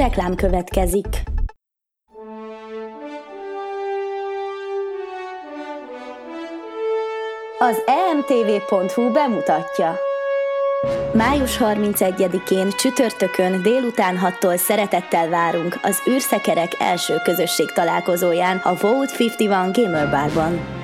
Reklám következik. Az emtv.hu bemutatja. Május 31-én csütörtökön délután 6-tól szeretettel várunk az űrszekerek első közösség találkozóján a Vote 51 Gamer Barban.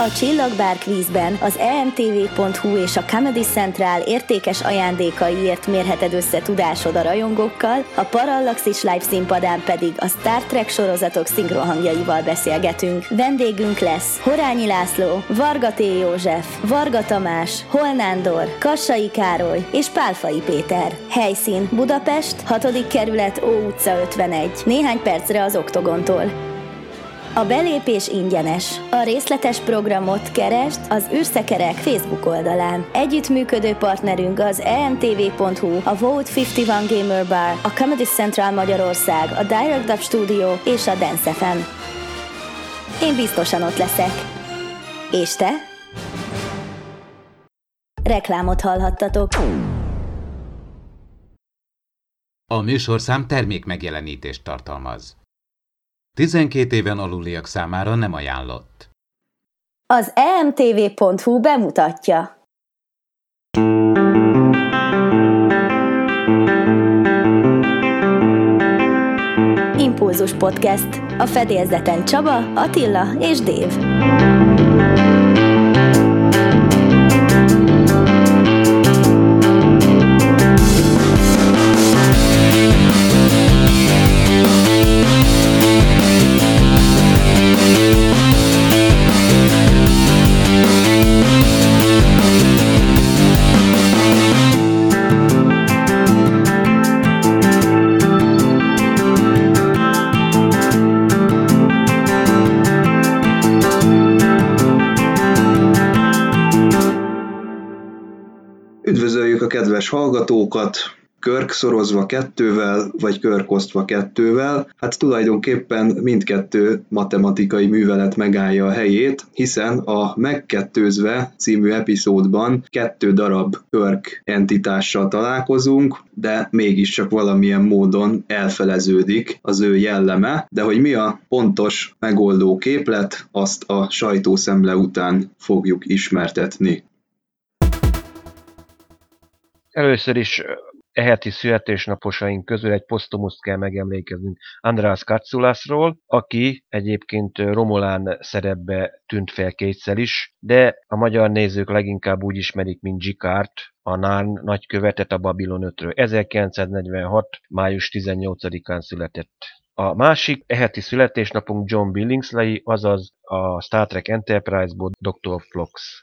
A Csillagbár kvízben az emtv.hu és a Comedy Central értékes ajándékaiért mérheted össze tudásod a rajongókkal, a Parallaxis live színpadán pedig a Star Trek sorozatok szinkrohangjaival beszélgetünk. Vendégünk lesz Horányi László, Varga T. József, Varga Tamás, Holnándor, Kassai Károly és Pálfai Péter. Helyszín Budapest, 6. kerület, Ó utca 51. Néhány percre az Oktogontól. A belépés ingyenes. A részletes programot keresd az űrszekerek Facebook oldalán. Együttműködő partnerünk az emtv.hu, a Vote 51 Gamer Bar, a Comedy Central Magyarország, a Direct Up Studio és a Dance FM. Én biztosan ott leszek. És te? Reklámot hallhattatok. A műsorszám termék megjelenítést tartalmaz. 12 éven aluliak számára nem ajánlott. Az emtv.hu bemutatja. Impulzus Podcast. A fedélzeten Csaba, Attila és Dév. Kedves hallgatókat, körk szorozva kettővel, vagy körk osztva kettővel, hát tulajdonképpen mindkettő matematikai művelet megállja a helyét, hiszen a Megkettőzve című epizódban kettő darab körk entitással találkozunk, de mégiscsak valamilyen módon elfeleződik az ő jelleme, de hogy mi a pontos megoldó képlet, azt a sajtószemle után fogjuk ismertetni. Először is eheti születésnaposaink közül egy posztumuszt kell megemlékeznünk András Katsulasról, aki egyébként Romulán szerepbe tűnt fel kétszer is, de a magyar nézők leginkább úgy ismerik, mint Gikárt, a Nárn nagykövetet a Babylon 5-ről. 1946. május 18-án született. A másik eheti születésnapunk John Billingsley, azaz a Star Trek Enterprise-ból Dr. Phlox.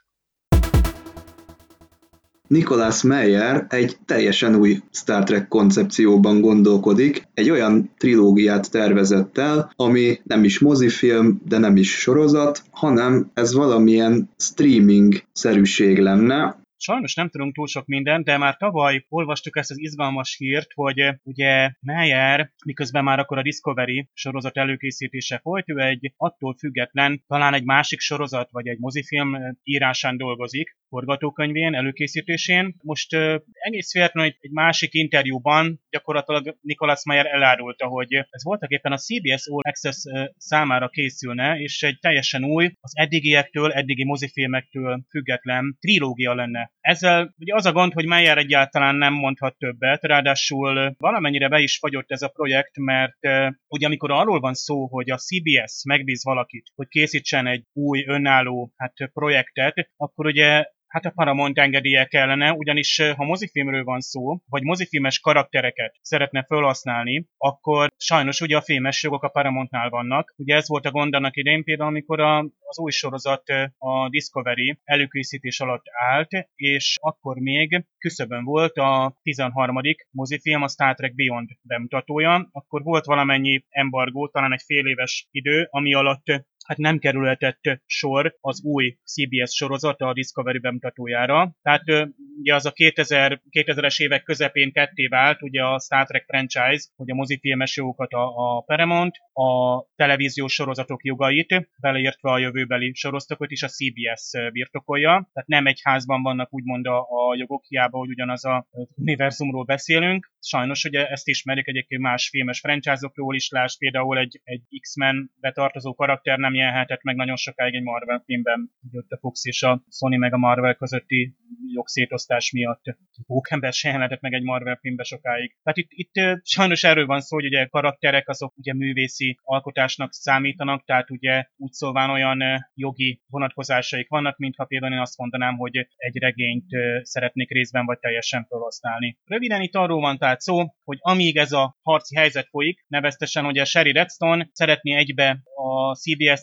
Nicholas Meyer egy teljesen új Star Trek koncepcióban gondolkodik, egy olyan trilógiát tervezett el, ami nem is mozifilm, de nem is sorozat, hanem ez valamilyen streaming szerűség lenne, Sajnos nem tudunk túl sok mindent, de már tavaly olvastuk ezt az izgalmas hírt, hogy eh, ugye Meyer, miközben már akkor a Discovery sorozat előkészítése folyt, ő egy attól független, talán egy másik sorozat vagy egy mozifilm eh, írásán dolgozik, forgatókönyvén, előkészítésén. Most uh, egész véletlenül egy, egy másik interjúban gyakorlatilag Nicholas Meyer elárulta, hogy ez voltak éppen a CBS All Access uh, számára készülne, és egy teljesen új, az eddigiektől, eddigi mozifilmektől független trilógia lenne ezzel ugye az a gond, hogy Meyer egyáltalán nem mondhat többet, ráadásul valamennyire be is fagyott ez a projekt, mert ugye amikor arról van szó, hogy a CBS megbíz valakit, hogy készítsen egy új önálló hát, projektet, akkor ugye Hát a Paramount engedélye kellene, ugyanis ha mozifilmről van szó, vagy mozifilmes karaktereket szeretne felhasználni, akkor sajnos ugye a filmes jogok a Paramountnál vannak. Ugye ez volt a gond annak idején például, amikor a, az új sorozat a Discovery előkészítés alatt állt, és akkor még küszöbön volt a 13. mozifilm, a Star Trek Beyond bemutatója, akkor volt valamennyi embargó, talán egy fél éves idő, ami alatt hát nem kerülhetett sor az új CBS sorozat a Discovery bemutatójára. Tehát ugye az a 2000, 2000-es évek közepén ketté vált, ugye a Star Trek franchise, hogy a mozifilmes jogokat a, a Paramount, a televíziós sorozatok jogait, beleértve a jövőbeli sorozatokat is a CBS birtokolja, tehát nem egy házban vannak úgymond a, a jogok, hiába, hogy ugyanaz a univerzumról beszélünk. Sajnos ugye ezt ismerik egyébként más filmes franchise-okról is, láss például egy, egy X-Men betartozó karakter nem jelenhetett meg nagyon sokáig egy Marvel filmben, jött a Fox és a Sony meg a Marvel közötti jogszétosztás miatt. Pókember se jelenhetett meg egy Marvel filmbe sokáig. Tehát itt, itt sajnos erről van szó, hogy ugye karakterek azok ugye művészi alkotásnak számítanak, tehát ugye úgy szólván olyan jogi vonatkozásaik vannak, mintha például én azt mondanám, hogy egy regényt szeretnék részben vagy teljesen felhasználni. Röviden itt arról van tehát szó, hogy amíg ez a harci helyzet folyik, neveztesen, a Sherry Redstone szeretné egybe a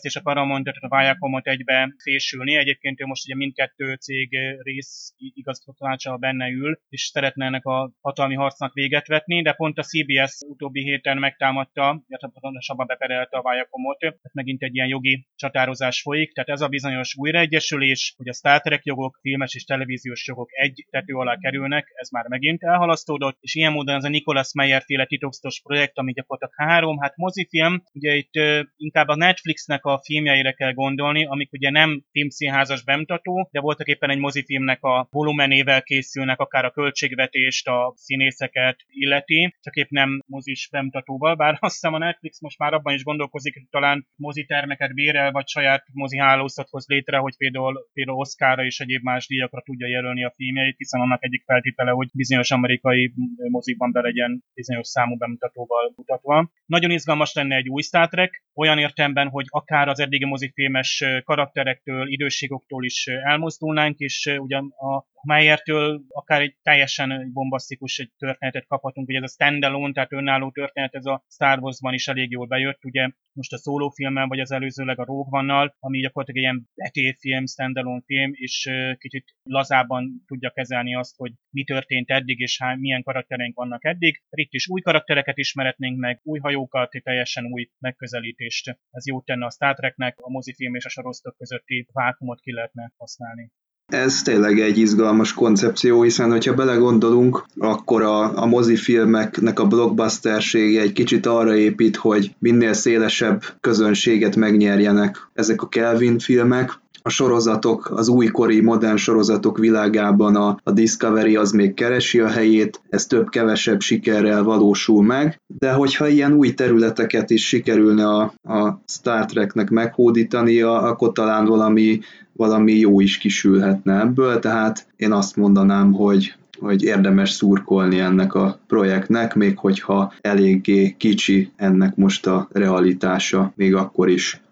És a paramount a Viacomot egybe fésülni. Egyébként ő most ugye mindkettő cég rész igazgatótanácsa benne ül, és szeretne ennek a hatalmi harcnak véget vetni, de pont a CBS utóbbi héten megtámadta, illetve pontosabban beperelte a Viacomot, tehát megint egy ilyen jogi csatározás folyik, tehát ez a bizonyos újraegyesülés, hogy a Star Trek jogok, filmes és televíziós jogok egy tető alá kerülnek, ez már megint elhalasztódott, és ilyen módon ez a Nicholas Meyer féle titokzatos projekt, ami gyakorlatilag három, hát mozifilm, ugye itt inkább a Netflixnek a filmjeire kell gondolni, amik ugye nem filmszínházas bemutató, de voltak éppen egy mozifilmnek a volumenével készülnek, akár a költségvetést, a színészeket illeti, csak épp nem mozis bemutatóval, bár azt hiszem a Netflix most már abban is gondolkozik, hogy talán mozitermeket bérel, vagy saját mozi hálózathoz létre, hogy például, például Oscarra és egyéb más díjakra tudja jelölni a filmjeit, hiszen annak egyik feltétele, hogy bizonyos amerikai mozikban be legyen bizonyos számú bemutatóval mutatva. Nagyon izgalmas lenne egy új Star Trek, olyan értemben, hogy akár az eddigi mozifilmes karakterektől, időségoktól is elmozdulnánk, és ugyan a Meyertől akár egy teljesen bombasztikus egy történetet kaphatunk, ugye ez a standalone, tehát önálló történet, ez a Star Wars-ban is elég jól bejött, ugye most a szólófilmmel, vagy az előzőleg a Rogue One-nal, ami gyakorlatilag ilyen betétfilm, standalone film, és kicsit lazábban tudja kezelni azt, hogy mi történt eddig, és hány, milyen karaktereink vannak eddig. Itt is új karaktereket ismeretnénk meg, új hajókat, teljesen új megközelítést. Ez jót tenne a Star Treknek, a mozifilm és a sorosztok közötti vákumot ki lehetne használni. Ez tényleg egy izgalmas koncepció, hiszen hogyha belegondolunk, akkor a, a mozifilmeknek a blockbustersége egy kicsit arra épít, hogy minél szélesebb közönséget megnyerjenek ezek a Kelvin filmek, a sorozatok, az újkori modern sorozatok világában a, a Discovery az még keresi a helyét, ez több-kevesebb sikerrel valósul meg, de hogyha ilyen új területeket is sikerülne a, a Star Treknek meghódítania, akkor talán valami, valami jó is kisülhetne ebből, tehát én azt mondanám, hogy hogy érdemes szurkolni ennek a projektnek, még hogyha eléggé kicsi ennek most a realitása, még akkor is.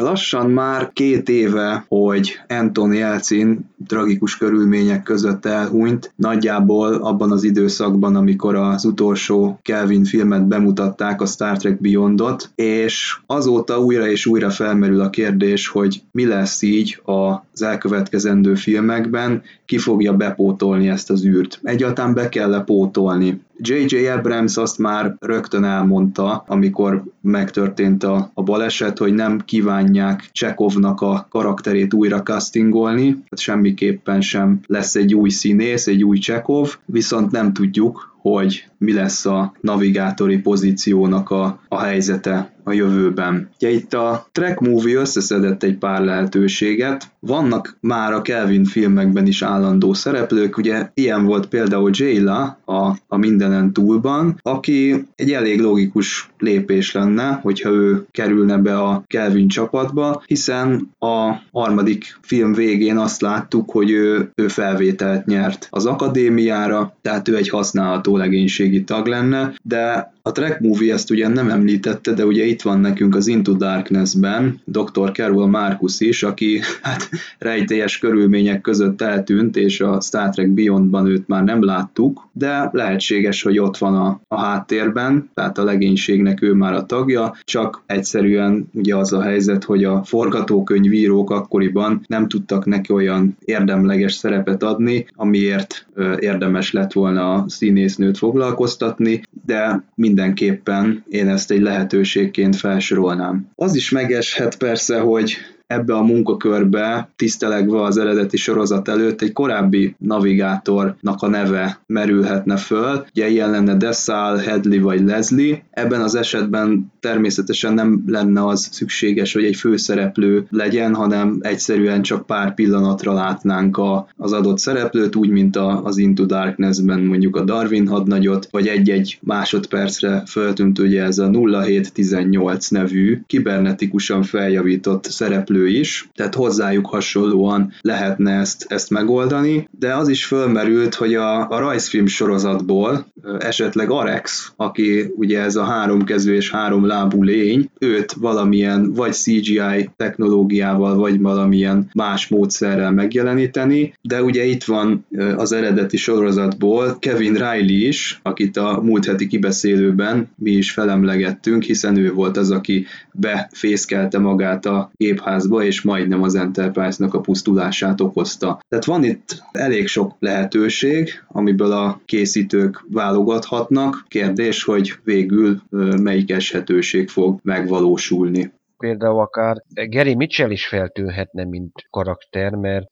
Lassan már két éve, hogy Anton Jelcin tragikus körülmények között elhunyt, nagyjából abban az időszakban, amikor az utolsó Kelvin filmet bemutatták, a Star Trek Beyondot, és azóta újra és újra felmerül a kérdés, hogy mi lesz így az elkövetkezendő filmekben, ki fogja bepótolni ezt az űrt. Egyáltalán be kell -e pótolni. J.J. Abrams azt már rögtön elmondta, amikor megtörtént a, a baleset, hogy nem kívánják Csekovnak a karakterét újra castingolni, tehát semmiképpen sem lesz egy új színész, egy új Csekov, viszont nem tudjuk, hogy mi lesz a navigátori pozíciónak a, a helyzete a jövőben. Ugye itt a Track Movie összeszedett egy pár lehetőséget, vannak már a Kelvin filmekben is állandó szereplők, ugye ilyen volt például Jayla a, a Mindenen túlban, aki egy elég logikus lépés lenne, hogyha ő kerülne be a Kelvin csapatba, hiszen a harmadik film végén azt láttuk, hogy ő, ő felvételt nyert az akadémiára, tehát ő egy használható legénységi tag lenne, de a Track Movie ezt ugye nem említette, de ugye itt van nekünk az Into Darkness-ben Dr. Carol Marcus is, aki hát rejtélyes körülmények között eltűnt, és a Star Trek Beyondban őt már nem láttuk, de lehetséges, hogy ott van a, a háttérben, tehát a legénységnek ő már a tagja, csak egyszerűen ugye az a helyzet, hogy a forgatókönyvírók akkoriban nem tudtak neki olyan érdemleges szerepet adni, amiért érdemes lett volna a színésznőt foglalkoztatni, de mindenképpen én ezt egy lehetőségként felsorolnám. Az is megeshet persze, hogy ebbe a munkakörbe, tisztelegve az eredeti sorozat előtt, egy korábbi navigátornak a neve merülhetne föl. Ugye ilyen lenne Dessal, Headley vagy Leslie. Ebben az esetben természetesen nem lenne az szükséges, hogy egy főszereplő legyen, hanem egyszerűen csak pár pillanatra látnánk a, az adott szereplőt, úgy, mint a, az Into Darkness-ben mondjuk a Darwin hadnagyot, vagy egy-egy másodpercre föltűnt ugye ez a 0718 nevű kibernetikusan feljavított szereplő is, tehát hozzájuk hasonlóan lehetne ezt, ezt megoldani, de az is fölmerült, hogy a, a rajzfilm sorozatból esetleg Arex, aki ugye ez a háromkezű és három lábú lény, őt valamilyen vagy CGI technológiával, vagy valamilyen más módszerrel megjeleníteni, de ugye itt van az eredeti sorozatból Kevin Riley is, akit a múlt heti kibeszélőben mi is felemlegettünk, hiszen ő volt az, aki befészkelte magát a gépházba, és majdnem az Enterprise-nak a pusztulását okozta. Tehát van itt elég sok lehetőség, amiből a készítők válogathatnak. Kérdés, hogy végül melyik eshetőség fog megvalósulni például akár Gary Mitchell is feltűnhetne, mint karakter, mert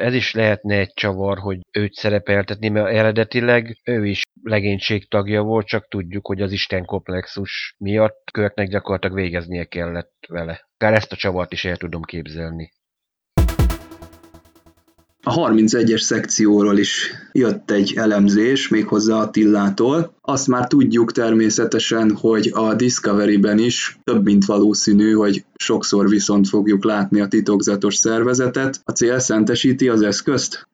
ez is lehetne egy csavar, hogy őt szerepeltetni, mert eredetileg ő is legénység tagja volt, csak tudjuk, hogy az Isten komplexus miatt Körtnek gyakorlatilag végeznie kellett vele. Akár ezt a csavart is el tudom képzelni. A 31-es szekcióról is jött egy elemzés, méghozzá Attillától. Azt már tudjuk természetesen, hogy a Discovery-ben is több mint valószínű, hogy sokszor viszont fogjuk látni a titokzatos szervezetet. A cél szentesíti az eszközt?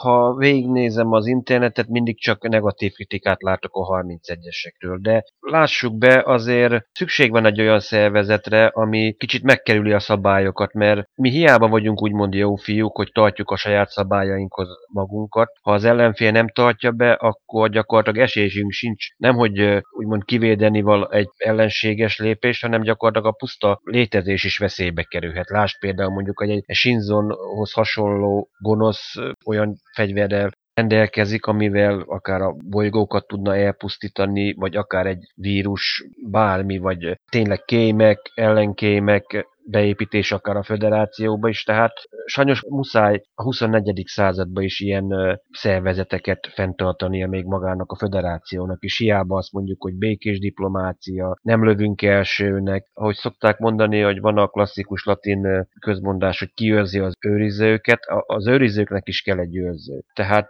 Ha végignézem az internetet, mindig csak negatív kritikát látok a 31-esekről, de lássuk be, azért szükség van egy olyan szervezetre, ami kicsit megkerüli a szabályokat, mert mi hiába vagyunk úgymond jó fiúk, hogy tartjuk a saját szabályainkhoz magunkat. Ha az ellenfél nem tartja be, akkor gyakorlatilag esélyünk sincs, nem hogy úgymond kivédeni val egy ellenséges lépés, hanem gyakorlatilag a puszta létezés is veszélybe kerülhet. Lásd például mondjuk, hogy egy Shinzonhoz hasonló gonosz olyan fegyverrel rendelkezik, amivel akár a bolygókat tudna elpusztítani, vagy akár egy vírus, bármi, vagy tényleg kémek, ellenkémek, beépítés akár a föderációba is, tehát sajnos muszáj a 24. században is ilyen szervezeteket fenntartania még magának a föderációnak is. Hiába azt mondjuk, hogy békés diplomácia, nem lövünk elsőnek. Ahogy szokták mondani, hogy van a klasszikus latin közmondás, hogy kiőrzi az őrizőket, az őrizőknek is kell egy őrző. Tehát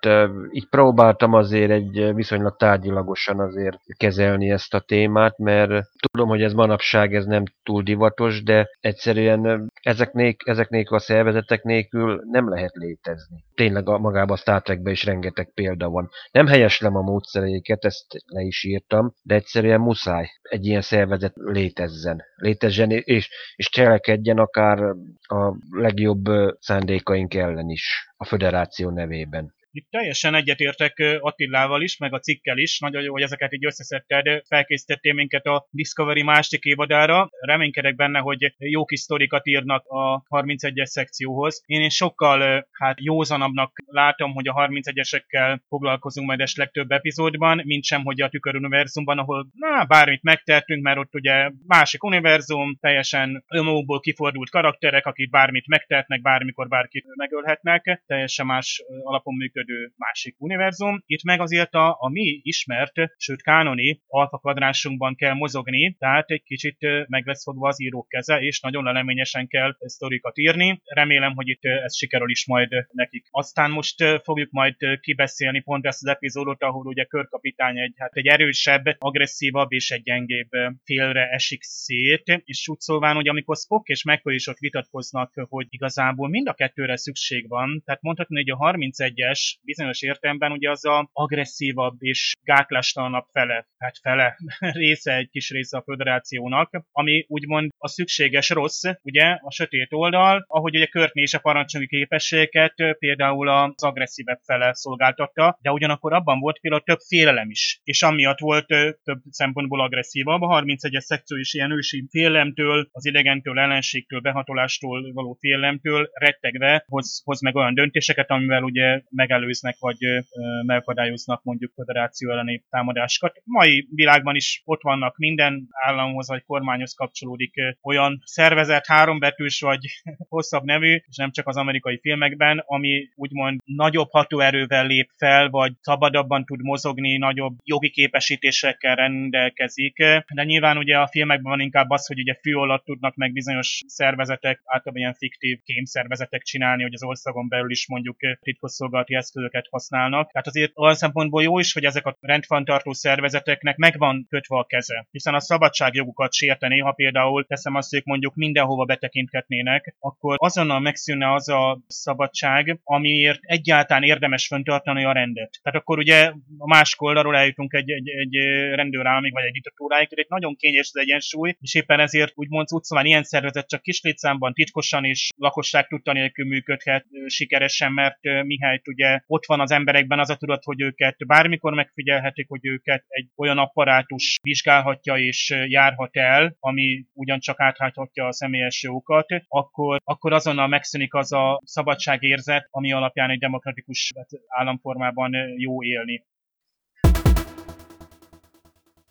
így próbáltam azért egy viszonylag tárgyilagosan azért kezelni ezt a témát, mert tudom, hogy ez manapság ez nem túl divatos, de egy egyszerűen ezek, ezek nélkül a szervezetek nélkül nem lehet létezni. Tényleg a, magában a Star Trekben is rengeteg példa van. Nem helyeslem a módszereiket, ezt le is írtam, de egyszerűen muszáj egy ilyen szervezet létezzen. Létezzen és, és cselekedjen akár a legjobb szándékaink ellen is a föderáció nevében. Itt teljesen egyetértek Attilával is, meg a cikkel is. Nagyon jó, hogy ezeket így összeszedted, felkészítettél minket a Discovery másik évadára. Reménykedek benne, hogy jó kis sztorikat írnak a 31-es szekcióhoz. Én is sokkal hát józanabbnak látom, hogy a 31-esekkel foglalkozunk majd esetleg több epizódban, mint sem, hogy a tüköruniverzumban, ahol na, bármit megtettünk, mert ott ugye másik univerzum, teljesen önmagukból kifordult karakterek, akik bármit megtehetnek, bármikor bárkit megölhetnek, teljesen más alapon működik működő másik univerzum. Itt meg azért a, a mi ismert, sőt kánoni alfa kvadránsunkban kell mozogni, tehát egy kicsit meg lesz fogva az írók keze, és nagyon leleményesen kell sztorikat írni. Remélem, hogy itt ez sikerül is majd nekik. Aztán most fogjuk majd kibeszélni pont ezt az epizódot, ahol ugye körkapitány egy, hát egy erősebb, agresszívabb és egy gyengébb félre esik szét, és úgy szólván, hogy amikor Spock és McCoy is ott vitatkoznak, hogy igazából mind a kettőre szükség van, tehát mondhatni, hogy a 31-es bizonyos értelemben ugye az a agresszívabb és gátlástalanabb fele, hát fele része, egy kis része a föderációnak, ami úgymond a szükséges rossz, ugye a sötét oldal, ahogy ugye Körtné és a parancsnoki képességeket például az agresszívebb fele szolgáltatta, de ugyanakkor abban volt például több félelem is, és amiatt volt több szempontból agresszívabb. A 31-es szekció is ilyen ősi félelemtől, az idegentől, ellenségtől, behatolástól való félelemtől rettegve hoz, hoz meg olyan döntéseket, amivel ugye megáll megelőznek, vagy megakadályoznak mondjuk federáció elleni támadásokat. Mai világban is ott vannak minden államhoz vagy kormányhoz kapcsolódik olyan szervezet, hárombetűs vagy hosszabb nevű, és nem csak az amerikai filmekben, ami úgymond nagyobb hatóerővel lép fel, vagy szabadabban tud mozogni, nagyobb jogi képesítésekkel rendelkezik. De nyilván ugye a filmekben van inkább az, hogy ugye fű alatt tudnak meg bizonyos szervezetek, általában ilyen fiktív kémszervezetek csinálni, hogy az országon belül is mondjuk titkosszolgálati eszközöket használnak. Tehát azért olyan szempontból jó is, hogy ezek a rendfenntartó szervezeteknek megvan kötve a keze, hiszen a szabadságjogukat sértené, ha például teszem azt, hogy mondjuk mindenhova betekinthetnének, akkor azonnal megszűnne az a szabadság, amiért egyáltalán érdemes fenntartani a rendet. Tehát akkor ugye a másik oldalról eljutunk egy, egy, egy rendőrállamig, vagy egy diktatúráig, egy nagyon kényes az egyensúly, és éppen ezért úgymond utcán ilyen szervezet csak kis létszámban titkosan és lakosság tudta nélkül működhet sikeresen, mert mihelyt ugye ott van az emberekben az a tudat, hogy őket bármikor megfigyelhetik, hogy őket egy olyan apparátus vizsgálhatja és járhat el, ami ugyancsak átháthatja a személyes jogokat, akkor, akkor azonnal megszűnik az a szabadságérzet, ami alapján egy demokratikus államformában jó élni.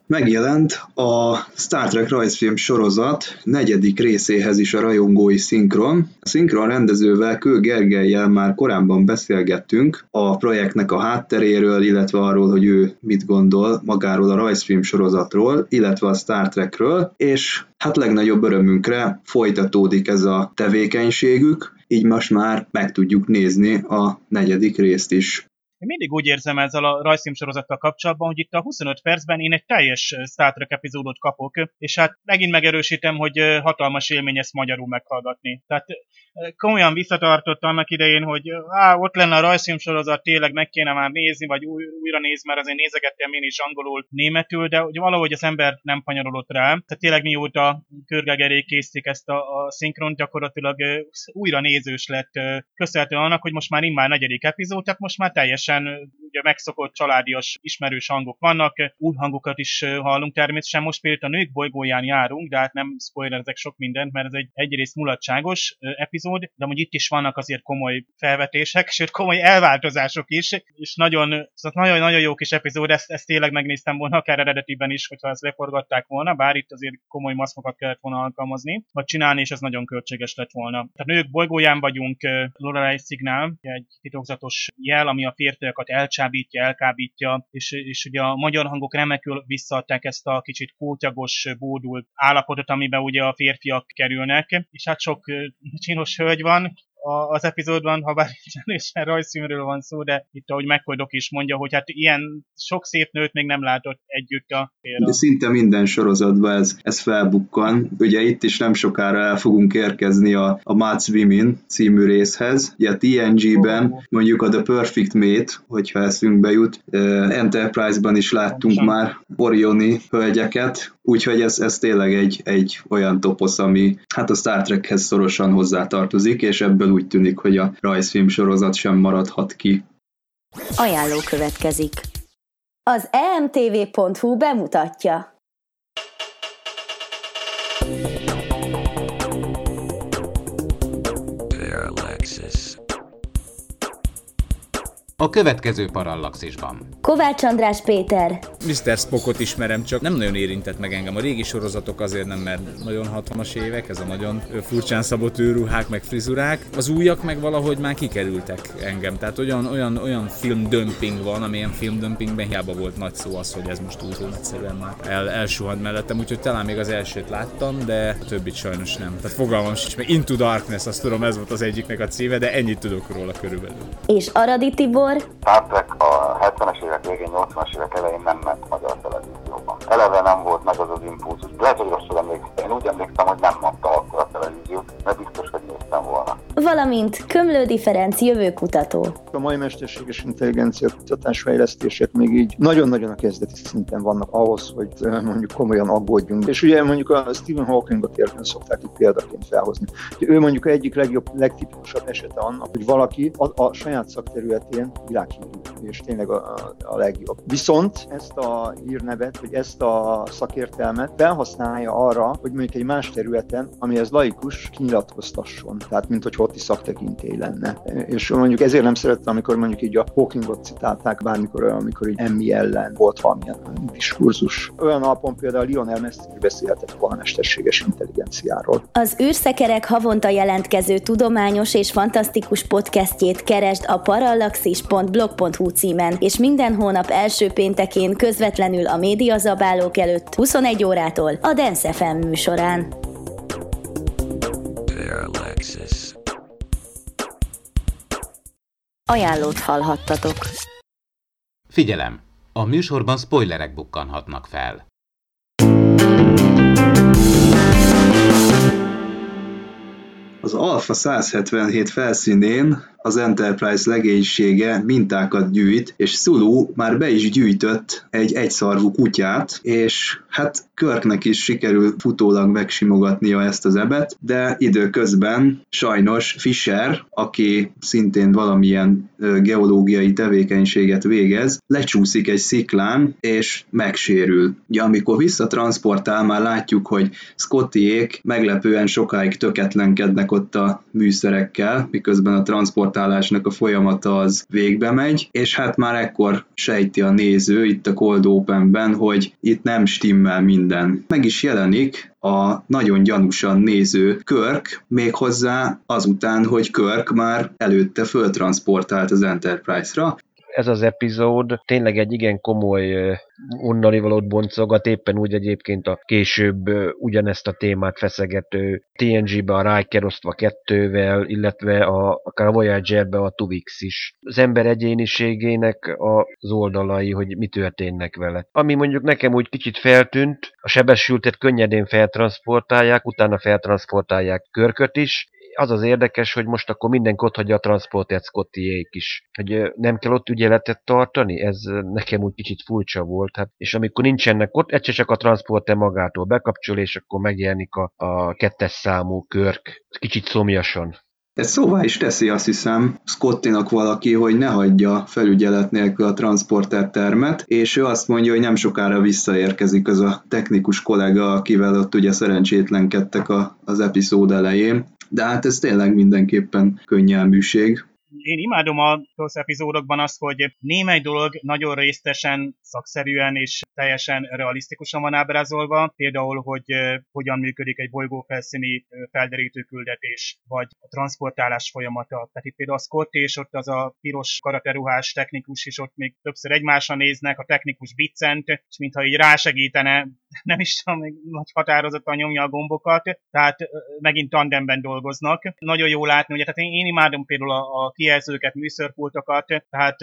Megjelent a Star Trek rajzfilm sorozat negyedik részéhez is a rajongói szinkron. A szinkron rendezővel Kő Gergelyel már korábban beszélgettünk a projektnek a hátteréről, illetve arról, hogy ő mit gondol magáról a rajzfilm sorozatról, illetve a Star Trekről, és hát legnagyobb örömünkre folytatódik ez a tevékenységük, így most már meg tudjuk nézni a negyedik részt is. Én mindig úgy érzem ezzel a rajzfilmsorozattal kapcsolatban, hogy itt a 25 percben én egy teljes Star Trek epizódot kapok, és hát megint megerősítem, hogy hatalmas élmény ezt magyarul meghallgatni. Tehát komolyan visszatartott annak idején, hogy á, ott lenne a rajzfilmsorozat, tényleg meg kéne már nézni, vagy új, újra nézni, mert azért nézegettem én is angolul, németül, de hogy valahogy az ember nem panyarodott rá. Tehát tényleg mióta Körgegerék készítik ezt a, a szinkront, gyakorlatilag újra nézős lett köszönhetően annak, hogy most már immár negyedik epizód, tehát most már teljesen teljesen ugye megszokott családias ismerős hangok vannak, új hangokat is hallunk természetesen. Most például a nők bolygóján járunk, de hát nem spoilerezek sok mindent, mert ez egy egyrészt mulatságos epizód, de hogy itt is vannak azért komoly felvetések, sőt komoly elváltozások is, és nagyon, szóval nagyon-nagyon jó kis epizód, ezt, ezt tényleg megnéztem volna, akár eredetiben is, hogyha ezt leforgatták volna, bár itt azért komoly maszmokat kellett volna alkalmazni, vagy csinálni, és ez nagyon költséges lett volna. Tehát nők bolygóján vagyunk, Lorelei Signal, egy titokzatos jel, ami a férfi férfiakat elcsábítja, elkábítja, és, és ugye a magyar hangok remekül visszaadták ezt a kicsit kótyagos, bódult állapotot, amiben ugye a férfiak kerülnek, és hát sok csinos hölgy van, az epizódban, ha bár teljesen rajzszínről van szó, de itt ahogy McCoy is mondja, hogy hát ilyen sok szép nőt még nem látott együtt a félre. Szinte minden sorozatban ez, ez felbukkan. Ugye itt is nem sokára el fogunk érkezni a, a Mats Women című részhez. Ugye a TNG-ben oh. mondjuk a The Perfect Mate, hogyha eszünkbe jut. Enterprise-ban is láttunk Sem. már Orioni hölgyeket, úgyhogy ez, ez tényleg egy, egy olyan toposz, ami hát a Star Trekhez szorosan hozzátartozik, és ebből úgy tűnik, hogy a rajzfilm sorozat sem maradhat ki. Ajánló következik. Az emtv.hu bemutatja. A következő parallaxisban. Kovács András Péter. Mr. Spockot ismerem, csak nem nagyon érintett meg engem. A régi sorozatok azért nem, mert nagyon 60-as évek, ez a nagyon furcsán szabott őruhák, meg frizurák. Az újak meg valahogy már kikerültek engem. Tehát olyan, olyan, olyan filmdömping van, amilyen filmdömpingben hiába volt nagy szó az, hogy ez most túlzó egyszerűen már el, elsuhant mellettem, úgyhogy talán még az elsőt láttam, de a többit sajnos nem. Tehát fogalmam sincs, meg Into Darkness, azt tudom, ez volt az egyiknek a címe, de ennyit tudok róla körülbelül. És Aradi Tibor, Gábor. Star Trek a 70-es évek végén, 80-as évek elején nem ment magyar televízióban. Eleve nem volt meg az az impulzus. Lehet, hogy rosszul emlékszem. Én úgy emlékszem, hogy nem mondta akkor a televíziót, de biztos. Valamint Kömlő Ferenc jövőkutató. A mai mesterséges intelligencia kutatás fejlesztések még így nagyon-nagyon a kezdeti szinten vannak ahhoz, hogy mondjuk komolyan aggódjunk. És ugye mondjuk a Stephen Hawkingot érten szokták itt példaként felhozni. Ő mondjuk egyik legjobb, legtipikusabb esete annak, hogy valaki a, a saját szakterületén világhírű és tényleg a, a legjobb. Viszont ezt a hírnevet, vagy ezt a szakértelmet felhasználja arra, hogy mondjuk egy más területen, ami ez laikus, kinyilatkoztasson. Tehát, mint hogy is szaktekintély lenne. És mondjuk ezért nem szerettem, amikor mondjuk így a Hawkingot citálták bármikor olyan, amikor így emmi ellen volt valamilyen diskurzus. Olyan alapon például Lionel Messi beszélhetett volna mesterséges intelligenciáról. Az űrszekerek havonta jelentkező tudományos és fantasztikus podcastjét keresd a parallaxis.blog.hu címen, és minden hónap első péntekén közvetlenül a médiazabálók előtt 21 órától a Dance FM műsorán. Ajánlót hallhattatok. Figyelem! A műsorban spoilerek bukkanhatnak fel. Az Alpha 177 felszínén az Enterprise legénysége mintákat gyűjt, és Sulu már be is gyűjtött egy egyszarvú kutyát, és hát Körknek is sikerül futólag megsimogatnia ezt az ebet, de időközben sajnos Fisher, aki szintén valamilyen geológiai tevékenységet végez, lecsúszik egy sziklán, és megsérül. Ja, amikor visszatransportál, már látjuk, hogy Scottyék meglepően sokáig töketlenkednek ott a műszerekkel, miközben a transportálásnak a folyamata az végbe megy, és hát már ekkor sejti a néző itt a Cold Open-ben, hogy itt nem stimmel minden. Meg is jelenik a nagyon gyanúsan néző Körk, méghozzá azután, hogy Körk már előtte föltransportált az Enterprise-ra, ez az epizód tényleg egy igen komoly onnani valót boncogat, éppen úgy egyébként a később ugyanezt a témát feszegető TNG-be a Riker osztva kettővel, illetve a, akár a Voyager-be a Tuvix is. Az ember egyéniségének az oldalai, hogy mi történnek vele. Ami mondjuk nekem úgy kicsit feltűnt, a sebesültet könnyedén feltransportálják, utána feltransportálják körköt is, az az érdekes, hogy most akkor mindenki ott hagyja a transportert Scottiék is. Hogy nem kell ott ügyeletet tartani, ez nekem úgy kicsit furcsa volt. Hát, és amikor nincsenek ott, egyszer csak a transporter magától bekapcsol, és akkor megjelenik a, a kettes számú körk. Kicsit szomjasan. Ez szóvá is teszi azt hiszem Scottinak valaki, hogy ne hagyja felügyelet nélkül a transporter termet, és ő azt mondja, hogy nem sokára visszaérkezik az a technikus kollega, akivel ott ugye szerencsétlenkedtek a, az epizód elején, de hát ez tényleg mindenképpen könnyelműség én imádom a TOSZ epizódokban azt, hogy némely dolog nagyon résztesen, szakszerűen és teljesen realisztikusan van ábrázolva, például, hogy hogyan működik egy bolygó felszíni felderítő küldetés, vagy a transportálás folyamata. Tehát itt például a Scott és ott az a piros karateruhás technikus is ott még többször egymásra néznek, a technikus biccent, és mintha így rásegítene, nem is tudom, még nagy határozottan nyomja a gombokat, tehát megint tandemben dolgoznak. Nagyon jó látni, ugye, tehát én, én imádom például a, a kijelzőket, műszörpultokat, tehát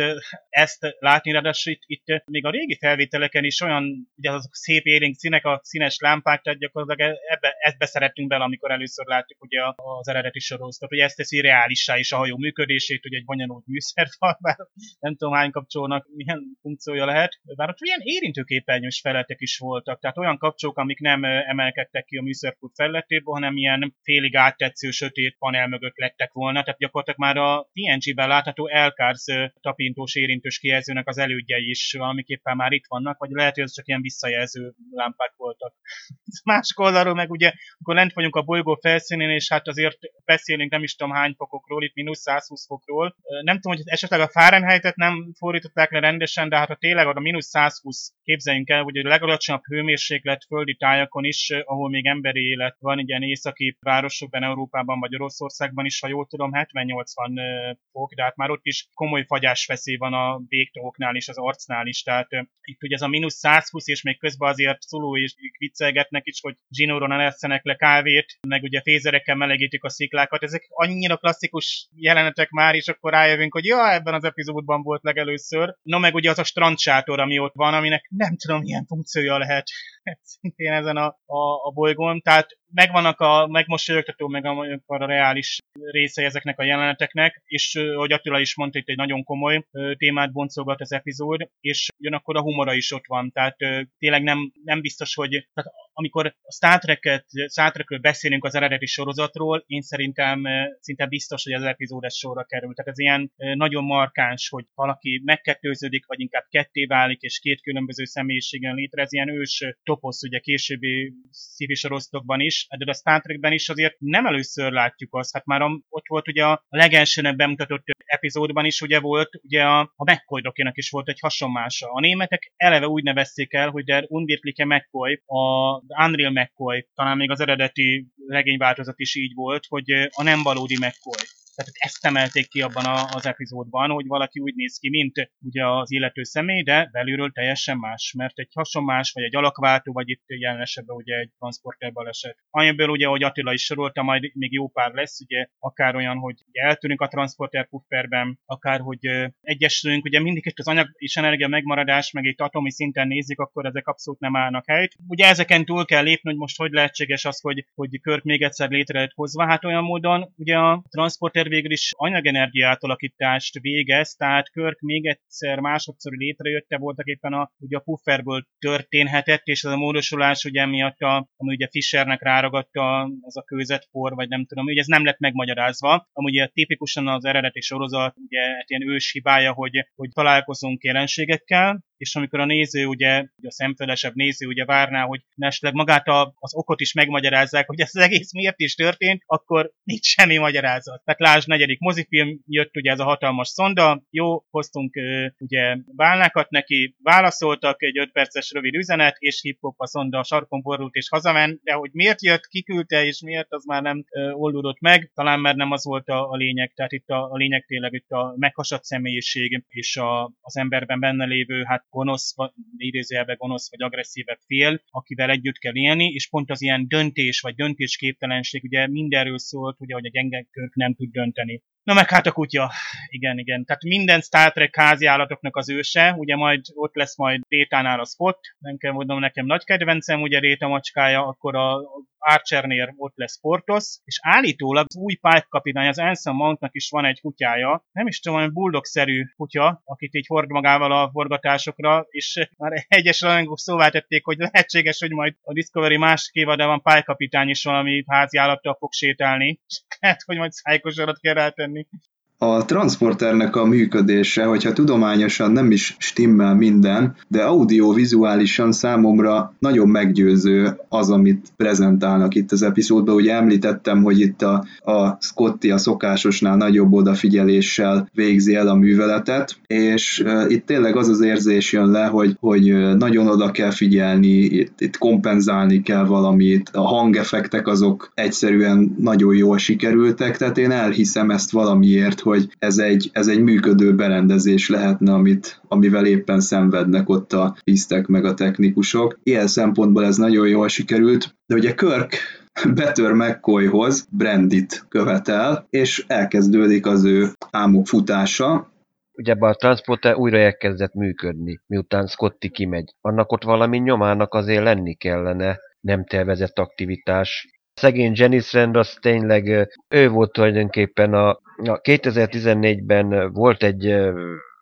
ezt látni, ráadásul itt, itt még a régi felvételeken is olyan, ugye azok szép élénk színek, a színes lámpák, tehát gyakorlatilag ebbe, ebbe szerettünk bele, amikor először látjuk ugye az eredeti sorozatot, hogy ezt teszi reálissá is a hajó működését, hogy egy bonyolult műszerfal, bár nem tudom hány kapcsolnak, milyen funkciója lehet, bár ott ilyen érintőképernyős felületek is voltak, tehát olyan kapcsolók, amik nem emelkedtek ki a műszerpult felületéből, hanem ilyen félig áttetsző sötét panel mögött lettek volna, tehát gyakorlatilag már a TNG-ben látható Elkars tapintós érintős kijelzőnek az elődjei is valamiképpen már itt vannak, vagy lehet, hogy ez csak ilyen visszajelző lámpák voltak. Másik oldalról meg ugye, akkor lent vagyunk a bolygó felszínén, és hát azért beszélünk nem is tudom hány fokokról, itt mínusz 120 fokról. Nem tudom, hogy esetleg a Fahrenheit-et nem fordították le rendesen, de hát ha tényleg a mínusz 120 képzeljünk el, hogy a legalacsonyabb hőmérséklet földi tájakon is, ahol még emberi élet van, ilyen északi városokban, Európában vagy Oroszországban is, ha jól tudom, 70-80 fok, de hát már ott is komoly fagyásveszély van a végtóknál és az arcnál is, tehát itt ugye ez a mínusz 120, és még közben azért Szuló is viccelgetnek is, hogy zsinóron esztenek le kávét, meg ugye fézerekkel melegítik a sziklákat, ezek annyira klasszikus jelenetek már, és akkor rájövünk, hogy ja, ebben az epizódban volt legelőször. No meg ugye az a strandsátor, ami ott van, aminek nem tudom milyen funkciója lehet szintén ezen a, a, a bolygón, tehát megvannak a megmosolyogtató, meg a, a reális része ezeknek a jeleneteknek, és hogy Attila is mondta, itt egy nagyon komoly témát boncolgat az epizód, és ugyanakkor a humora is ott van, tehát tényleg nem, nem biztos, hogy tehát amikor a Star Trek-et, Star Trekről beszélünk az eredeti sorozatról, én szerintem szinte biztos, hogy az epizód ez sorra kerül. Tehát ez ilyen nagyon markáns, hogy valaki megkettőződik, vagy inkább ketté válik, és két különböző személyiségen létre. Ez ilyen ős toposz, ugye későbbi szívi sorozatokban is, de a Star Trekben is azért nem először látjuk azt. Hát már ott volt ugye a legelsőnek bemutatott epizódban is ugye volt, ugye a, a McCoy is volt egy hasonlása. A németek eleve úgy nevezték el, hogy der Unwirkliche McCoy, a Unreal McCoy, talán még az eredeti regényváltozat is így volt, hogy a nem valódi McCoy. Tehát ezt emelték ki abban a, az epizódban, hogy valaki úgy néz ki, mint ugye az illető személy, de belülről teljesen más, mert egy hasonlás, vagy egy alakváltó, vagy itt jelen esetben ugye egy transporter baleset. Amiből ugye, hogy Attila is sorolta, majd még jó pár lesz, ugye akár olyan, hogy eltűnünk a transporter pufferben, akár hogy egyesülünk, ugye mindig itt az anyag és energia megmaradás, meg itt atomi szinten nézik, akkor ezek abszolút nem állnak helyt. Ugye ezeken túl kell lépni, hogy most hogy lehetséges az, hogy, hogy Körk még egyszer létre hozva, hát olyan módon ugye a transporter végül is anyagenergia átalakítást végez, tehát Körk még egyszer másodszor létrejötte voltak éppen a, ugye a pufferből történhetett, és ez a módosulás ugye miatt, a, ami ugye Fishernek ráragadta ez a kőzetfor, vagy nem tudom, ugye ez nem lett megmagyarázva. Amúgy ugye tipikusan az eredeti sorozat ugye hát ilyen ős hibája, hogy, hogy találkozunk jelenségekkel, és amikor a néző, ugye, a szemfelesebb néző ugye várná, hogy esetleg magát a, az okot is megmagyarázzák, hogy ez az egész miért is történt, akkor nincs semmi magyarázat. Tehát Lázs negyedik mozifilm, jött ugye ez a hatalmas szonda, jó, hoztunk ugye válnákat neki, válaszoltak egy 5 perces rövid üzenet, és hip a szonda a sarkon borult és hazament, de hogy miért jött, kiküldte és miért, az már nem oldódott meg, talán mert nem az volt a, a lényeg, tehát itt a, a lényeg tényleg itt a meghasadt személyiség és a, az emberben benne lévő hát gonosz, idézőjelben gonosz vagy agresszívebb fél, akivel együtt kell élni, és pont az ilyen döntés vagy döntésképtelenség ugye mindenről szólt, ugye, hogy a gyenge nem tud dönteni. Na meg hát a kutya. Igen, igen. Tehát minden Star Trek házi állatoknak az őse, ugye majd ott lesz majd Rétánál a Spot, nem kell mondom, nekem nagy kedvencem, ugye Réta macskája, akkor a Archernél ott lesz Portos, és állítólag az új Pike az Anson Mountnak is van egy kutyája, nem is tudom, hogy bulldog-szerű kutya, akit így hord magával a forgatásokra, és már egyes rajongók szóvá tették, hogy lehetséges, hogy majd a Discovery másik évadában Pike is valami házi állattal fog sétálni, lehet, hogy majd szájkosarat kell rátenni దాన్ని a transporternek a működése, hogyha tudományosan nem is stimmel minden, de audiovizuálisan számomra nagyon meggyőző az, amit prezentálnak itt az epizódban. Ugye említettem, hogy itt a, a Scotty a szokásosnál nagyobb odafigyeléssel végzi el a műveletet, és itt tényleg az az érzés jön le, hogy, hogy nagyon oda kell figyelni, itt, itt kompenzálni kell valamit, a hangeffektek azok egyszerűen nagyon jól sikerültek, tehát én elhiszem ezt valamiért, hogy ez egy, ez egy működő berendezés lehetne, amit, amivel éppen szenvednek ott a tisztek meg a technikusok. Ilyen szempontból ez nagyon jól sikerült, de ugye Körk betör McCoyhoz, Brandit követel, és elkezdődik az ő álmok futása, Ugye a transporter újra elkezdett működni, miután Scotty kimegy. Annak ott valami nyomának azért lenni kellene, nem tervezett aktivitás, szegény Janice Rand az tényleg, ő volt tulajdonképpen a, a 2014-ben volt egy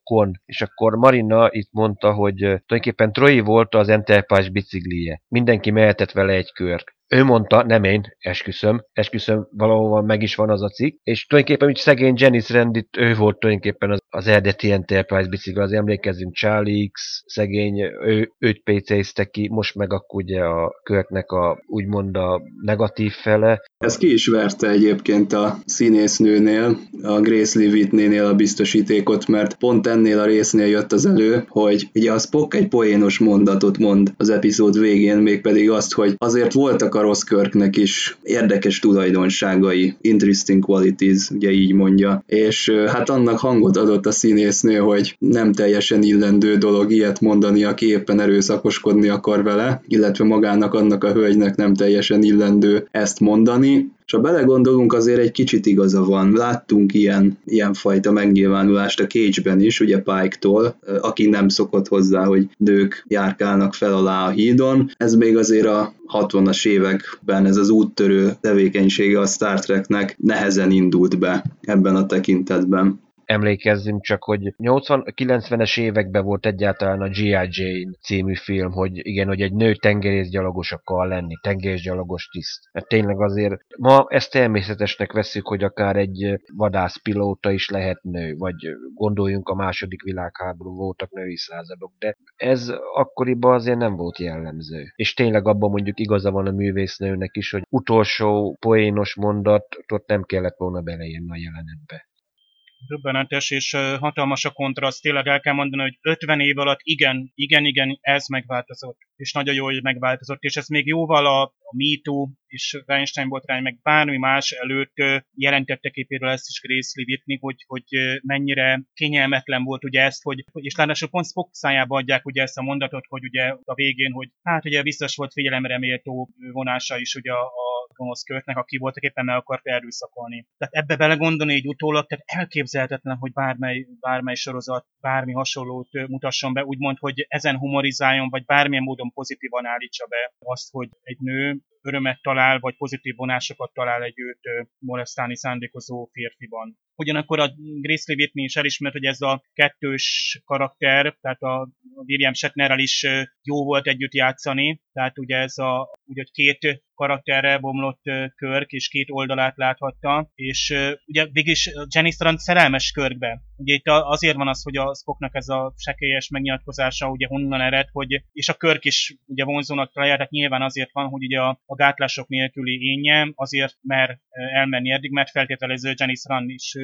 kon, és akkor Marina itt mondta, hogy tulajdonképpen Troy volt az Enterprise biciklije. Mindenki mehetett vele egy kör. Ő mondta, nem én, esküszöm, esküszöm, valahol meg is van az a cikk, és tulajdonképpen úgy szegény Janice Rendit, ő volt tulajdonképpen az, az eredeti Enterprise bicikli, az emlékezünk, Charlie X, szegény, ő, őt pc ki, most meg akkor ugye a köknek a úgymond a negatív fele. Ez ki is verte egyébként a színésznőnél, a Grace Levittnél a biztosítékot, mert pont ennél a résznél jött az elő, hogy ugye a Spock egy poénos mondatot mond az epizód végén, mégpedig azt, hogy azért voltak a rossz Körknek is érdekes tulajdonságai, interesting qualities, ugye így mondja. És hát annak hangot adott a színésznő, hogy nem teljesen illendő dolog ilyet mondani, aki éppen erőszakoskodni akar vele, illetve magának annak a hölgynek nem teljesen illendő ezt mondani, És ha belegondolunk, azért egy kicsit igaza van. Láttunk ilyen, ilyen fajta megnyilvánulást a Cage-ben is, ugye Pike-tól, aki nem szokott hozzá, hogy nők járkálnak fel alá a hídon. Ez még azért a 60-as években ez az úttörő tevékenysége a Star Treknek nehezen indult be ebben a tekintetben emlékezzünk csak, hogy 80-90-es években volt egyáltalán a G.I. Jane című film, hogy igen, hogy egy nő tengerészgyalogos akar lenni, tengerészgyalogos tiszt. Mert hát tényleg azért ma ezt természetesnek veszük, hogy akár egy vadászpilóta is lehet nő, vagy gondoljunk a második világháború voltak női századok, de ez akkoriban azért nem volt jellemző. És tényleg abban mondjuk igaza van a művésznőnek is, hogy utolsó poénos mondatot nem kellett volna beleírni a jelenetbe döbbenetes és hatalmas a kontraszt. Tényleg el kell mondani, hogy 50 év alatt igen, igen, igen, ez megváltozott. És nagyon jó, hogy megváltozott. És ez még jóval a, a MeToo és Weinstein botrány, meg bármi más előtt jelentette képéről ezt is Grace Whitney, hogy, hogy mennyire kényelmetlen volt ugye ezt, hogy, és ráadásul pont Spock szájába adják ugye ezt a mondatot, hogy ugye a végén, hogy hát ugye biztos volt figyelemre méltó vonása is ugye a, a gonosz költnek, aki voltak éppen meg akart erőszakolni. Tehát ebbe belegondolni egy utólag, tehát elképzelhetetlen, hogy bármely, bármely sorozat bármi hasonlót mutasson be, úgymond, hogy ezen humorizáljon, vagy bármilyen módon pozitívan állítsa be azt, hogy egy nő örömet talál, vagy pozitív vonásokat talál egy őt molesztálni szándékozó férfiban. Ugyanakkor a Lee Whitney is elismert, hogy ez a kettős karakter, tehát a William Shatnerrel is jó volt együtt játszani, tehát ugye ez a, ugye két karakterre bomlott Körk, és két oldalát láthatta, és ugye végig is Jenny Strand szerelmes Körkbe. Ugye itt azért van az, hogy a Spocknak ez a sekélyes megnyilatkozása ugye honnan ered, hogy, és a Körk is ugye vonzónak találja, tehát nyilván azért van, hogy ugye a, a gátlások nélküli énje azért mer elmenni eddig, mert feltételező Jenny Strand is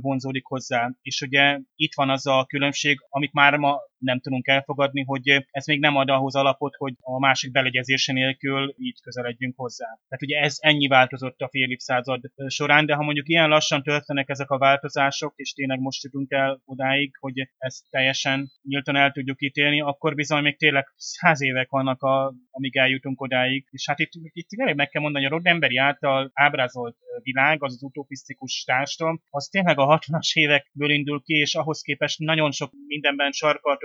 vonzódik hozzá. És ugye itt van az a különbség, amit már ma nem tudunk elfogadni, hogy ez még nem ad ahhoz alapot, hogy a másik belegyezése nélkül így közeledjünk hozzá. Tehát ugye ez ennyi változott a fél évszázad során, de ha mondjuk ilyen lassan történnek ezek a változások, és tényleg most jutunk el odáig, hogy ezt teljesen nyíltan el tudjuk ítélni, akkor bizony még tényleg száz évek vannak, a, amíg eljutunk odáig. És hát itt, itt tényleg meg kell mondani, a Roddenberry által ábrázolt világ, az az utopisztikus társadalom, az tényleg a 60-as évekből indul ki, és ahhoz képest nagyon sok mindenben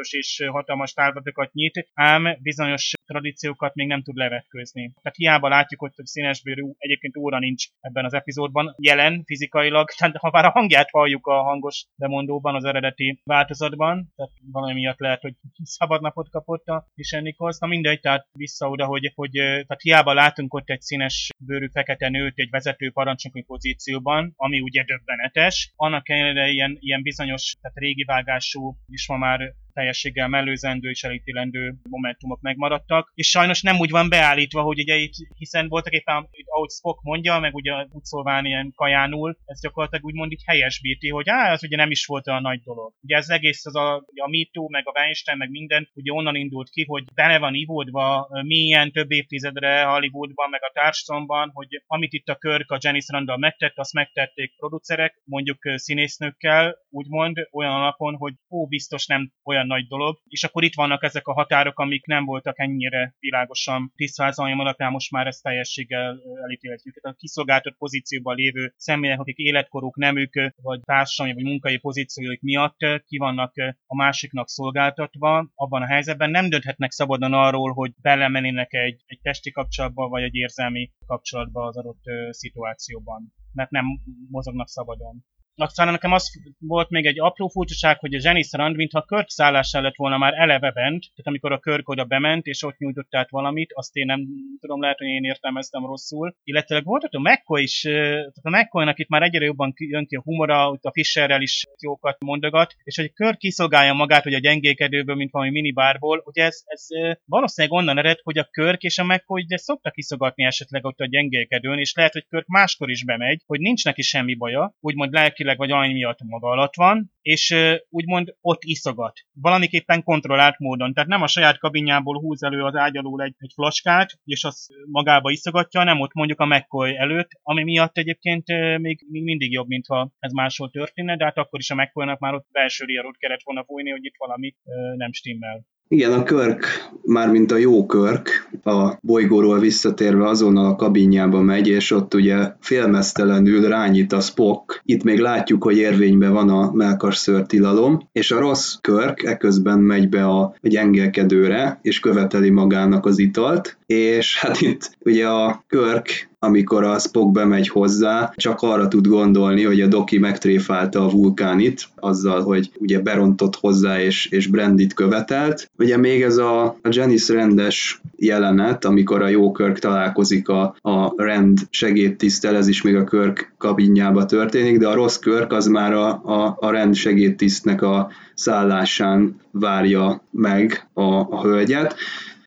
sarkaltos és hatalmas távlatokat nyit, ám bizonyos tradíciókat még nem tud levetkőzni. Tehát hiába látjuk, hogy a színesbőrű egyébként óra nincs ebben az epizódban jelen fizikailag, tehát ha bár a hangját halljuk a hangos bemondóban, az eredeti változatban, tehát valami miatt lehet, hogy szabad napot kapott a Fisher Nichols. Na mindegy, tehát vissza oda, hogy, hogy tehát hiába látunk ott egy színes bőrű fekete nőt egy vezető parancsnoki pozícióban, ami ugye döbbenetes. Annak ellenére ilyen, ilyen bizonyos, tehát régi vágású, és ma már teljességgel mellőzendő és elítélendő momentumok megmaradtak, és sajnos nem úgy van beállítva, hogy ugye itt, hiszen voltak éppen, ahogy Spock mondja, meg ugye úgy szólván ilyen kajánul, ez gyakorlatilag úgymond így helyesbíti, hogy á, az ugye nem is volt olyan nagy dolog. Ugye ez egész az a, a MeToo, meg a Weinstein, meg minden, ugye onnan indult ki, hogy bele van ivódva milyen több évtizedre Hollywoodban, meg a társadalomban, hogy amit itt a Körk a Janice Randall megtett, azt megtették producerek, mondjuk színésznőkkel, úgymond olyan alapon, hogy ó, biztos nem olyan olyan nagy dolog, és akkor itt vannak ezek a határok, amik nem voltak ennyire világosan tisztázani, alapján most már ezt teljességgel elítélhetjük. A kiszolgáltott pozícióban lévő személyek, akik életkoruk, nemük, vagy társadalmi, vagy munkai pozícióik miatt ki vannak a másiknak szolgáltatva, abban a helyzetben nem dönthetnek szabadon arról, hogy belemennének egy, egy testi kapcsolatba, vagy egy érzelmi kapcsolatba az adott szituációban mert nem mozognak szabadon. Aztán nekem az volt még egy apró furcsaság, hogy a Janice Rand, mintha Kirk szállásán lett volna már eleve bent, tehát amikor a Kirk oda bement, és ott nyújtott át valamit, azt én nem tudom, lehet, hogy én értelmeztem rosszul. Illetve volt ott a McCoy is, tehát a McCoy-nak itt már egyre jobban jön ki a humora, ott a Fisherrel is jókat mondogat, és hogy Kirk kiszolgálja magát, hogy a gyengékedőből, mint valami minibárból, ugye ez, ez valószínűleg onnan ered, hogy a Kirk és a McCoy de szokta kiszogatni esetleg ott a gyengékedőn, és lehet, hogy Kirk máskor is bemegy, hogy nincs neki semmi baja, úgymond lelki lelkileg vagy annyi miatt maga alatt van, és úgymond ott iszogat. Valamiképpen kontrollált módon. Tehát nem a saját kabinjából húz elő az ágy alól egy, egy flaskát, és azt magába iszogatja, hanem ott mondjuk a McCoy előtt, ami miatt egyébként még, még mindig jobb, mintha ez máshol történne, de hát akkor is a McCoy-nak már ott belső riarót kellett volna fújni, hogy itt valami nem stimmel. Igen, a Körk, mármint a jó Körk, a bolygóról visszatérve azonnal a kabinjába megy, és ott ugye félmeztelenül rányít a Spock. Itt még látjuk, hogy érvényben van a melkasször tilalom, és a rossz Körk eközben megy be a, egy engelkedőre, és követeli magának az italt, és hát itt ugye a Körk amikor a Spock bemegy hozzá, csak arra tud gondolni, hogy a Doki megtréfálta a vulkánit, azzal, hogy ugye berontott hozzá és, és Brandit követelt. Ugye még ez a, a Janice rendes jelenet, amikor a jó Kirk találkozik a, a rend segédtisztel, ez is még a Kirk kabinjába történik, de a rossz Kirk az már a, a, a rend segédtisztnek a szállásán várja meg a, a hölgyet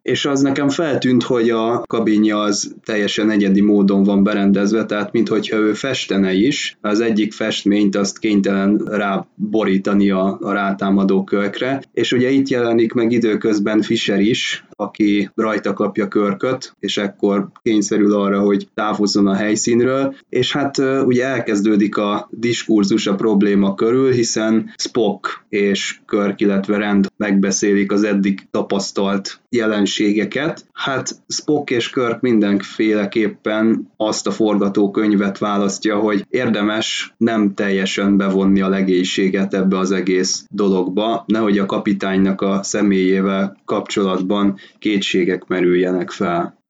és az nekem feltűnt, hogy a kabinja az teljesen egyedi módon van berendezve, tehát minthogyha ő festene is, az egyik festményt azt kénytelen ráborítani a, a rátámadó kölkre, és ugye itt jelenik meg időközben Fischer is, aki rajta kapja körköt, és ekkor kényszerül arra, hogy távozzon a helyszínről, és hát ugye elkezdődik a diskurzus a probléma körül, hiszen Spock és Körk, illetve Rand megbeszélik az eddig tapasztalt jelenségeket. Hát Spock és Körk mindenféleképpen azt a forgatókönyvet választja, hogy érdemes nem teljesen bevonni a legénységet ebbe az egész dologba, nehogy a kapitánynak a személyével kapcsolatban kétségek merüljenek fel.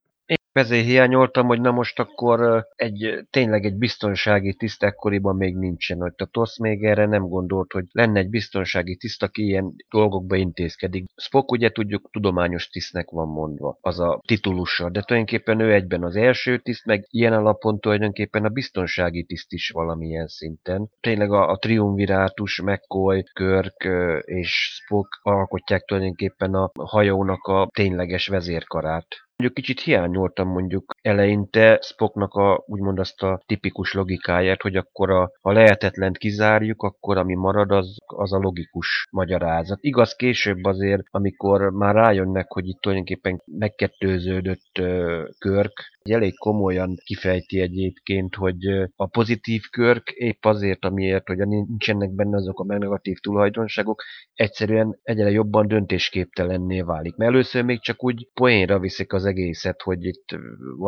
Ezért hiányoltam, hogy na most akkor egy tényleg egy biztonsági tiszt ekkoriban még nincsen. Hogy a TOSZ még erre nem gondolt, hogy lenne egy biztonsági tiszt, aki ilyen dolgokba intézkedik. Spock ugye tudjuk tudományos tisztnek van mondva, az a titulusa, de tulajdonképpen ő egyben az első tiszt, meg ilyen alapon tulajdonképpen a biztonsági tiszt is valamilyen szinten. Tényleg a, a triumvirátus, McCoy, Kirk és Spock alkotják tulajdonképpen a hajónak a tényleges vezérkarát. Mondjuk kicsit hiányoltam mondjuk eleinte Spocknak a, úgymond azt a tipikus logikáját, hogy akkor a, ha lehetetlent kizárjuk, akkor ami marad, az, az a logikus magyarázat. Igaz, később azért, amikor már rájönnek, hogy itt tulajdonképpen megkettőződött uh, Körk, elég komolyan kifejti egyébként, hogy a pozitív körk épp azért, amiért, hogy nincsenek benne azok a negatív tulajdonságok, egyszerűen egyre jobban döntésképtelenné válik. Mert először még csak úgy poénra viszik az egészet, hogy itt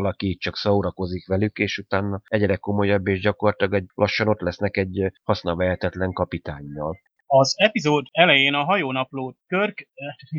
valaki csak szórakozik velük, és utána egyre komolyabb, és gyakorlatilag egy, lassan ott lesznek egy hasznavehetetlen kapitánnyal. Az epizód elején a hajónaplót Körk,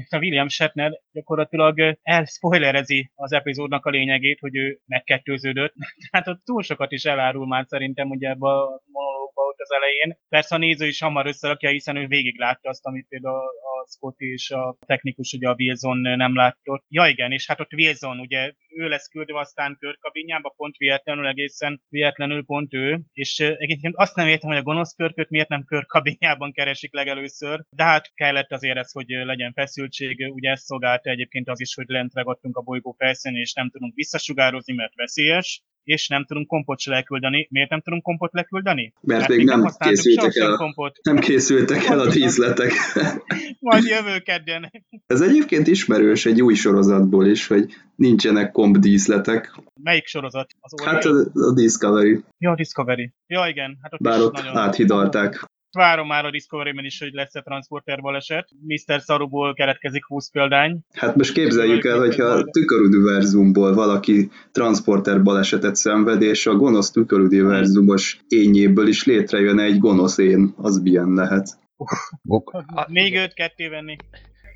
a William Shatner gyakorlatilag elspoilerezi az epizódnak a lényegét, hogy ő megkettőződött. Tehát ott túl sokat is elárul már szerintem ugye ebbe a monológba ott az elején. Persze a néző is hamar összerakja, hiszen ő végig látta azt, amit például a Scott és a technikus, ugye a Wilson nem látott. Ja igen, és hát ott Wilson, ugye ő lesz küldve aztán körkabinjába, pont véletlenül, egészen véletlenül pont ő, és egyébként azt nem értem, hogy a gonosz körköt miért nem körkabinjában keresik legelőször, de hát kellett azért ez, hogy legyen feszültség, ugye ezt szolgálta egyébként az is, hogy lent ragadtunk a bolygó felszínén, és nem tudunk visszasugározni, mert veszélyes, és nem tudunk kompot se leküldeni. Miért nem tudunk kompot leküldeni? Mert, Mert még nem, nem készültek el, kompot. nem készültek el a díszletek. Majd jövő kedden. Ez egyébként ismerős egy új sorozatból is, hogy nincsenek komp díszletek. Melyik sorozat? Az hát a, a Discovery. Ja, a Discovery. Ja, igen. Hát ott Bár ott nagyon áthidalták. Várom már a discovery is, hogy lesz-e transporter baleset. Mr. Saruból keletkezik 20 példány. Hát most képzeljük el, hogyha a tüköruniverzumból valaki transporter balesetet szenved, és a gonosz tüköruniverzumos ényéből is létrejön egy gonosz én, az milyen lehet. Még őt ketté venni.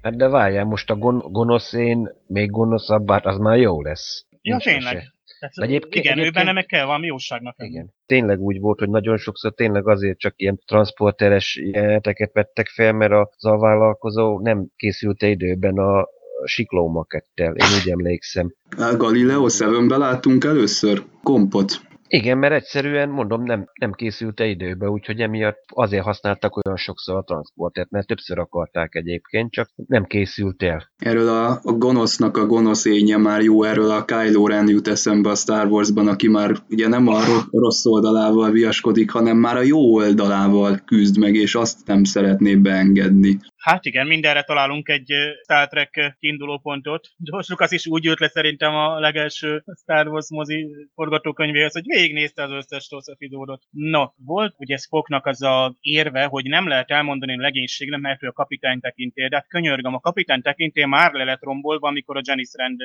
Hát de várjál, most a gon- gonosz én még gonoszabb, hát az már jó lesz. Ja, tényleg. Tehát, egyébként, igen, egyébként, ő benne meg kell valami jóságnak. Igen. Tényleg úgy volt, hogy nagyon sokszor tényleg azért csak ilyen transporteres jeleneteket vettek fel, mert az a vállalkozó nem készült időben a sikló makettel, én úgy emlékszem. A Galileo 7-ben láttunk először kompot. Igen, mert egyszerűen, mondom, nem, nem készült időbe, úgyhogy emiatt azért használtak olyan sokszor a transportet, mert többször akarták egyébként, csak nem készült el. Erről a, a gonosznak a gonosz énje már jó, erről a Kylo Ren jut eszembe a Star Warsban, aki már ugye nem a rossz oldalával viaskodik, hanem már a jó oldalával küzd meg, és azt nem szeretné beengedni. Hát igen, mindenre találunk egy Star Trek kiinduló pontot. George Lucas is úgy jött le szerintem a legelső Star Wars mozi forgatókönyvéhez, hogy végignézte az összes TOS epizódot. No, volt ugye Spocknak az a érve, hogy nem lehet elmondani a legénységnek, mert ő a kapitány tekintél. De hát könyörgöm, a kapitány tekintél már le lett rombolva, amikor a Janice rend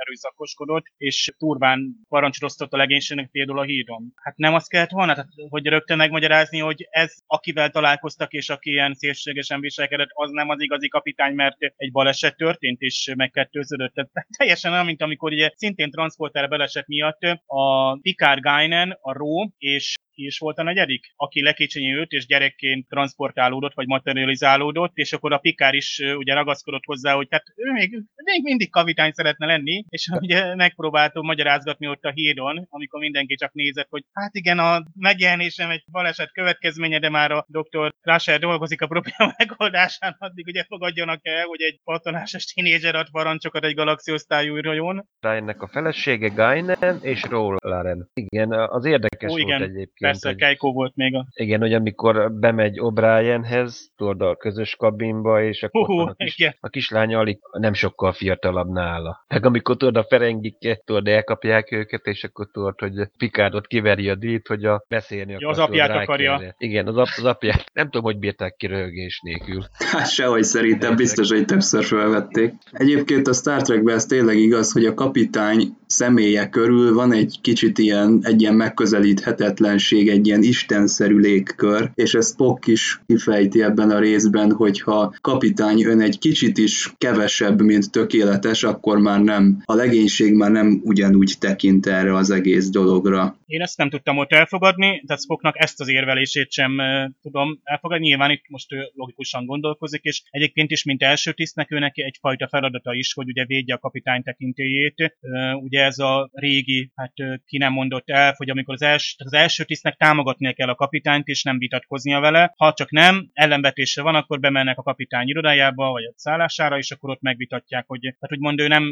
erőszakoskodott, és turván parancsrosztott a legénységnek például a hídon. Hát nem azt kellett volna, tehát, hogy rögtön megmagyarázni, hogy ez, akivel találkoztak, és aki ilyen szélsőségesen viselkedett, az nem az igazi kapitány, mert egy baleset történt, és megkettőződött. Tehát teljesen olyan, mint amikor ugye szintén transporter baleset miatt a Picard Guinan, a Ró és ki is volt a negyedik, aki lekicsinyült és gyerekként transportálódott, vagy materializálódott, és akkor a Pikár is ugye ragaszkodott hozzá, hogy tehát ő még, még mindig kapitány szeretne lenni, és ugye megpróbáltam magyarázgatni ott a hídon, amikor mindenki csak nézett, hogy hát igen, a megjelenésem egy baleset következménye, de már a doktor Crusher dolgozik a probléma megoldásán, addig ugye fogadjanak el, hogy egy patonásos tínézser ad parancsokat egy galaxiosztályú űrhajón. ennek a felesége Gainen és Rollaren. Igen, az érdekes Ó, igen. volt egyébként persze, hogy, Keiko volt még a... Igen, hogy amikor bemegy O'Brienhez, tudod, a közös kabinba, és akkor uh, a, kis, a kislánya alig nem sokkal fiatalabb nála. Meg amikor tudod, a Ferengik, tudod, elkapják őket, és akkor tudod, hogy Pikádot kiveri a dít, hogy a beszélni ja, az apját akarja. Igen, az, ap, az apját. Nem tudom, hogy bírták ki röhögés nélkül. Hát sehogy szerintem, biztos, hogy többször felvették. Egyébként a Star Trekben ez tényleg igaz, hogy a kapitány személye körül van egy kicsit ilyen, egy ilyen megközelíthetetlenség, egy ilyen istenszerű légkör, és ezt Spock is kifejti ebben a részben, hogyha kapitány ön egy kicsit is kevesebb, mint tökéletes, akkor már nem, a legénység már nem ugyanúgy tekint erre az egész dologra. Én ezt nem tudtam ott elfogadni, tehát Spocknak ezt az érvelését sem tudom elfogadni. Nyilván itt most ő logikusan gondolkozik, és egyébként is, mint első tisztnek, ő neki egyfajta feladata is, hogy ugye védje a kapitány tekintélyét. Ugye ez a régi, hát ki nem mondott el, hogy amikor az első, az első tisztnek támogatnia kell a kapitányt, és nem vitatkoznia vele. Ha csak nem, ellenvetése van, akkor bemennek a kapitány irodájába, vagy a szállására, és akkor ott megvitatják, hogy, tehát úgymond ő nem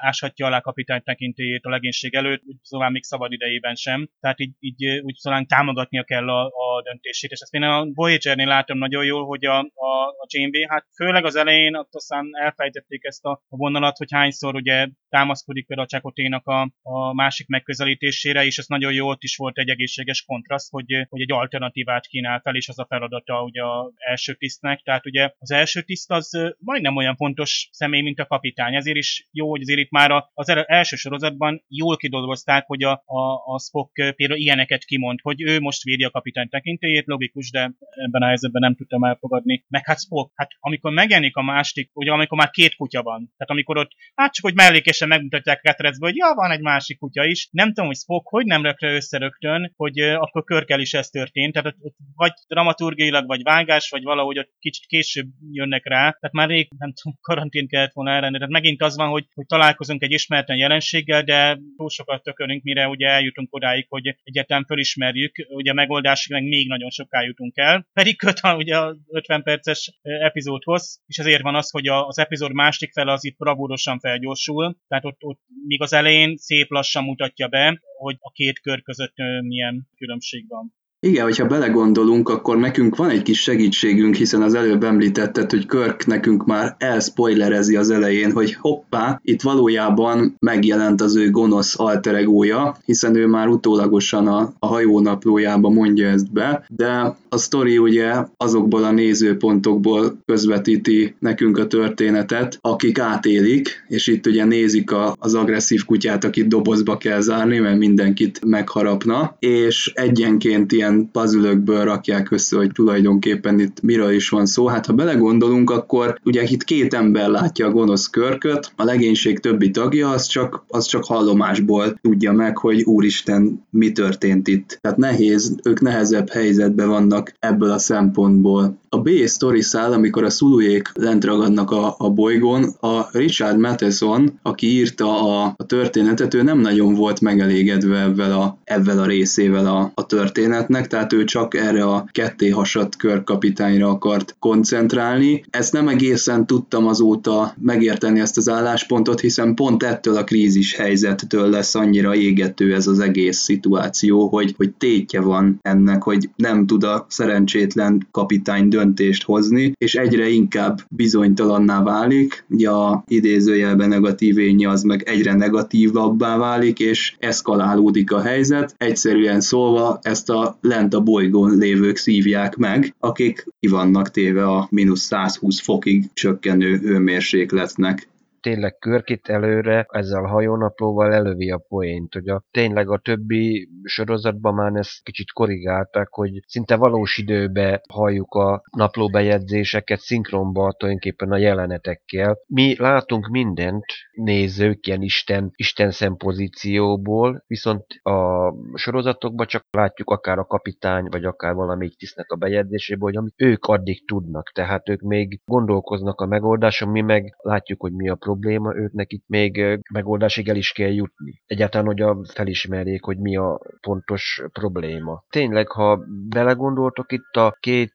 áshatja alá kapitány tekintélyét a legénység előtt, szóval még szabad idejében sem tehát így, így úgy szóval támogatnia kell a, a döntését, és ezt én a Voyager-nél látom nagyon jól, hogy a, a, a Janeway, hát főleg az elején ott aztán elfejtették ezt a, a vonalat, hogy hányszor ugye támaszkodik például a Csakoténak a, a másik megközelítésére, és ez nagyon jó, ott is volt egy egészséges kontraszt, hogy, hogy egy alternatívát kínál fel, és az a feladata ugye az első tisztnek, tehát ugye az első tiszt az majdnem olyan fontos személy, mint a kapitány, ezért is jó, hogy azért itt már az első sorozatban jól kidolgozták, hogy a, a, a Spock például ilyeneket kimond, hogy ő most védi a kapitány tekintélyét, logikus, de ebben a helyzetben nem tudtam elfogadni. Meg hát Spock, hát amikor megjelenik a másik, ugye amikor már két kutya van, tehát amikor ott, hát csak hogy mellékesen megmutatják Ketrecbe, hogy ja, van egy másik kutya is, nem tudom, hogy Spock hogy nem rögtön össze rögtön, hogy akkor körkel is ez történt, tehát ott, vagy dramaturgiailag, vagy vágás, vagy valahogy ott kicsit később jönnek rá, tehát már rég, nem tudom, karantén kellett volna elrenni, tehát megint az van, hogy, hogy találkozunk egy ismeretlen jelenséggel, de túl sokat tökölünk, mire ugye eljutunk odáig, hogy egyetem fölismerjük, ugye a megoldásig meg még nagyon soká jutunk el. Pedig köt a, ugye a 50 perces epizódhoz, és ezért van az, hogy az epizód másik fele az itt bravúrosan felgyorsul, tehát ott, ott még az elején szép lassan mutatja be, hogy a két kör között milyen különbség van. Igen, hogyha belegondolunk, akkor nekünk van egy kis segítségünk, hiszen az előbb említetted, hogy Körk nekünk már elspoilerezi az elején, hogy hoppá, itt valójában megjelent az ő gonosz alteregója, hiszen ő már utólagosan a, a hajónaplójába mondja ezt be, de a sztori ugye azokból a nézőpontokból közvetíti nekünk a történetet, akik átélik, és itt ugye nézik a, az agresszív kutyát, akit dobozba kell zárni, mert mindenkit megharapna, és egyenként ilyen ilyen puzzle rakják össze, hogy tulajdonképpen itt miről is van szó. Hát ha belegondolunk, akkor ugye itt két ember látja a gonosz körköt, a legénység többi tagja az csak, az csak hallomásból tudja meg, hogy úristen, mi történt itt. Tehát nehéz, ők nehezebb helyzetben vannak ebből a szempontból. A B story szál, amikor a szulujék lent ragadnak a, a bolygón, a Richard Matheson, aki írta a, a történetet, ő nem nagyon volt megelégedve ebben a, ebben a részével a, a történetnek, tehát ő csak erre a ketté hasadt körkapitányra akart koncentrálni. Ezt nem egészen tudtam azóta megérteni ezt az álláspontot, hiszen pont ettől a krízis helyzettől lesz annyira égető ez az egész szituáció, hogy, hogy tétje van ennek, hogy nem tud a szerencsétlen kapitány dönteni döntést hozni, és egyre inkább bizonytalanná válik, ugye a idézőjelben negatív ényi az meg egyre negatívabbá válik, és eszkalálódik a helyzet. Egyszerűen szólva ezt a lent a bolygón lévők szívják meg, akik ki vannak téve a mínusz 120 fokig csökkenő hőmérsékletnek tényleg körkit előre ezzel a hajónaplóval elővi a poént, hogy a, tényleg a többi sorozatban már ezt kicsit korrigálták, hogy szinte valós időbe halljuk a naplóbejegyzéseket szinkronba tulajdonképpen a jelenetekkel. Mi látunk mindent, nézők ilyen Isten, Isten szempozícióból, viszont a sorozatokban csak látjuk akár a kapitány, vagy akár valamelyik tisztnek a bejegyzéséből, hogy amit ők addig tudnak, tehát ők még gondolkoznak a megoldáson, mi meg látjuk, hogy mi a probléma, probléma, ők nekik még megoldásig el is kell jutni. Egyáltalán, hogy a felismerjék, hogy mi a pontos probléma. Tényleg, ha belegondoltok itt a két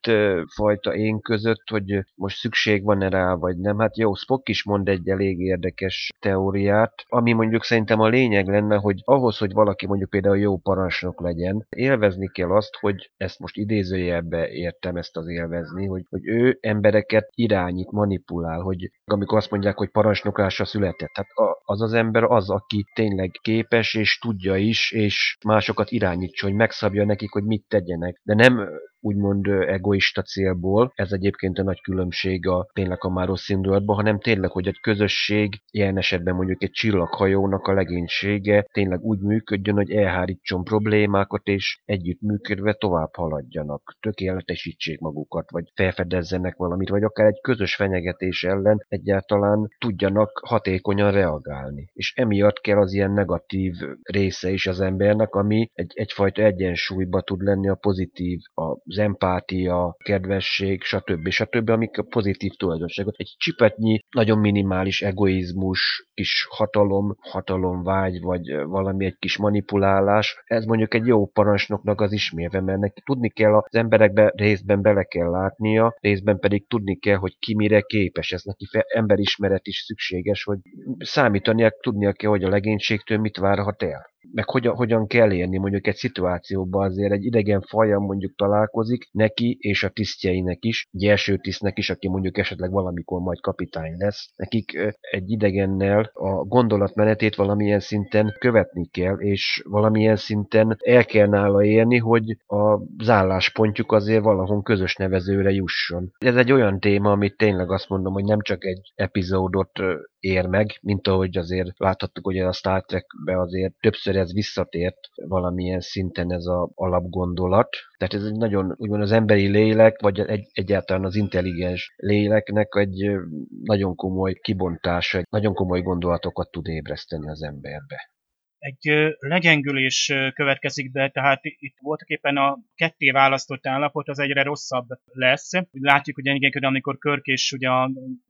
fajta én között, hogy most szükség van-e rá, vagy nem, hát jó, Spock is mond egy elég érdekes teóriát, ami mondjuk szerintem a lényeg lenne, hogy ahhoz, hogy valaki mondjuk például jó parancsnok legyen, élvezni kell azt, hogy ezt most idézőjelbe értem ezt az élvezni, hogy, hogy ő embereket irányít, manipulál, hogy amikor azt mondják, hogy parancsnok birtoklásra született. Tehát az az ember az, aki tényleg képes és tudja is, és másokat irányítson, hogy megszabja nekik, hogy mit tegyenek. De nem úgymond egoista célból. Ez egyébként a nagy különbség a tényleg a már rossz indulatban, hanem tényleg, hogy egy közösség, ilyen esetben mondjuk egy csillaghajónak a legénysége tényleg úgy működjön, hogy elhárítson problémákat, és együttműködve tovább haladjanak, tökéletesítsék magukat, vagy felfedezzenek valamit, vagy akár egy közös fenyegetés ellen egyáltalán tudjanak hatékonyan reagálni. És emiatt kell az ilyen negatív része is az embernek, ami egy, egyfajta egyensúlyba tud lenni a pozitív, a az empátia, kedvesség, stb. stb., amik a pozitív tulajdonságok. Egy csipetnyi, nagyon minimális egoizmus, kis hatalom, hatalomvágy, vagy valami egy kis manipulálás, ez mondjuk egy jó parancsnoknak az ismérve, mert neki tudni kell az emberekbe részben bele kell látnia, részben pedig tudni kell, hogy ki mire képes. Ez neki emberismeret is szükséges, hogy számítania, tudnia kell, hogy a legénységtől mit várhat el meg hogyan, hogyan kell élni mondjuk egy szituációban azért egy idegen fajjal mondjuk találkozik neki és a tisztjeinek is, egy első tisztnek is, aki mondjuk esetleg valamikor majd kapitány lesz, nekik egy idegennel a gondolatmenetét valamilyen szinten követni kell, és valamilyen szinten el kell nála érni, hogy az álláspontjuk azért valahol közös nevezőre jusson. Ez egy olyan téma, amit tényleg azt mondom, hogy nem csak egy epizódot ér meg, mint ahogy azért láthattuk, hogy a Star Trekbe azért többször ez visszatért valamilyen szinten ez az alapgondolat. Tehát ez egy nagyon, úgymond az emberi lélek, vagy egy, egyáltalán az intelligens léleknek egy nagyon komoly kibontása, egy nagyon komoly gondolatokat tud ébreszteni az emberbe egy legyengülés következik be, tehát itt voltak éppen a ketté választott állapot az egyre rosszabb lesz. Látjuk, hogy igen, amikor Körk és ugye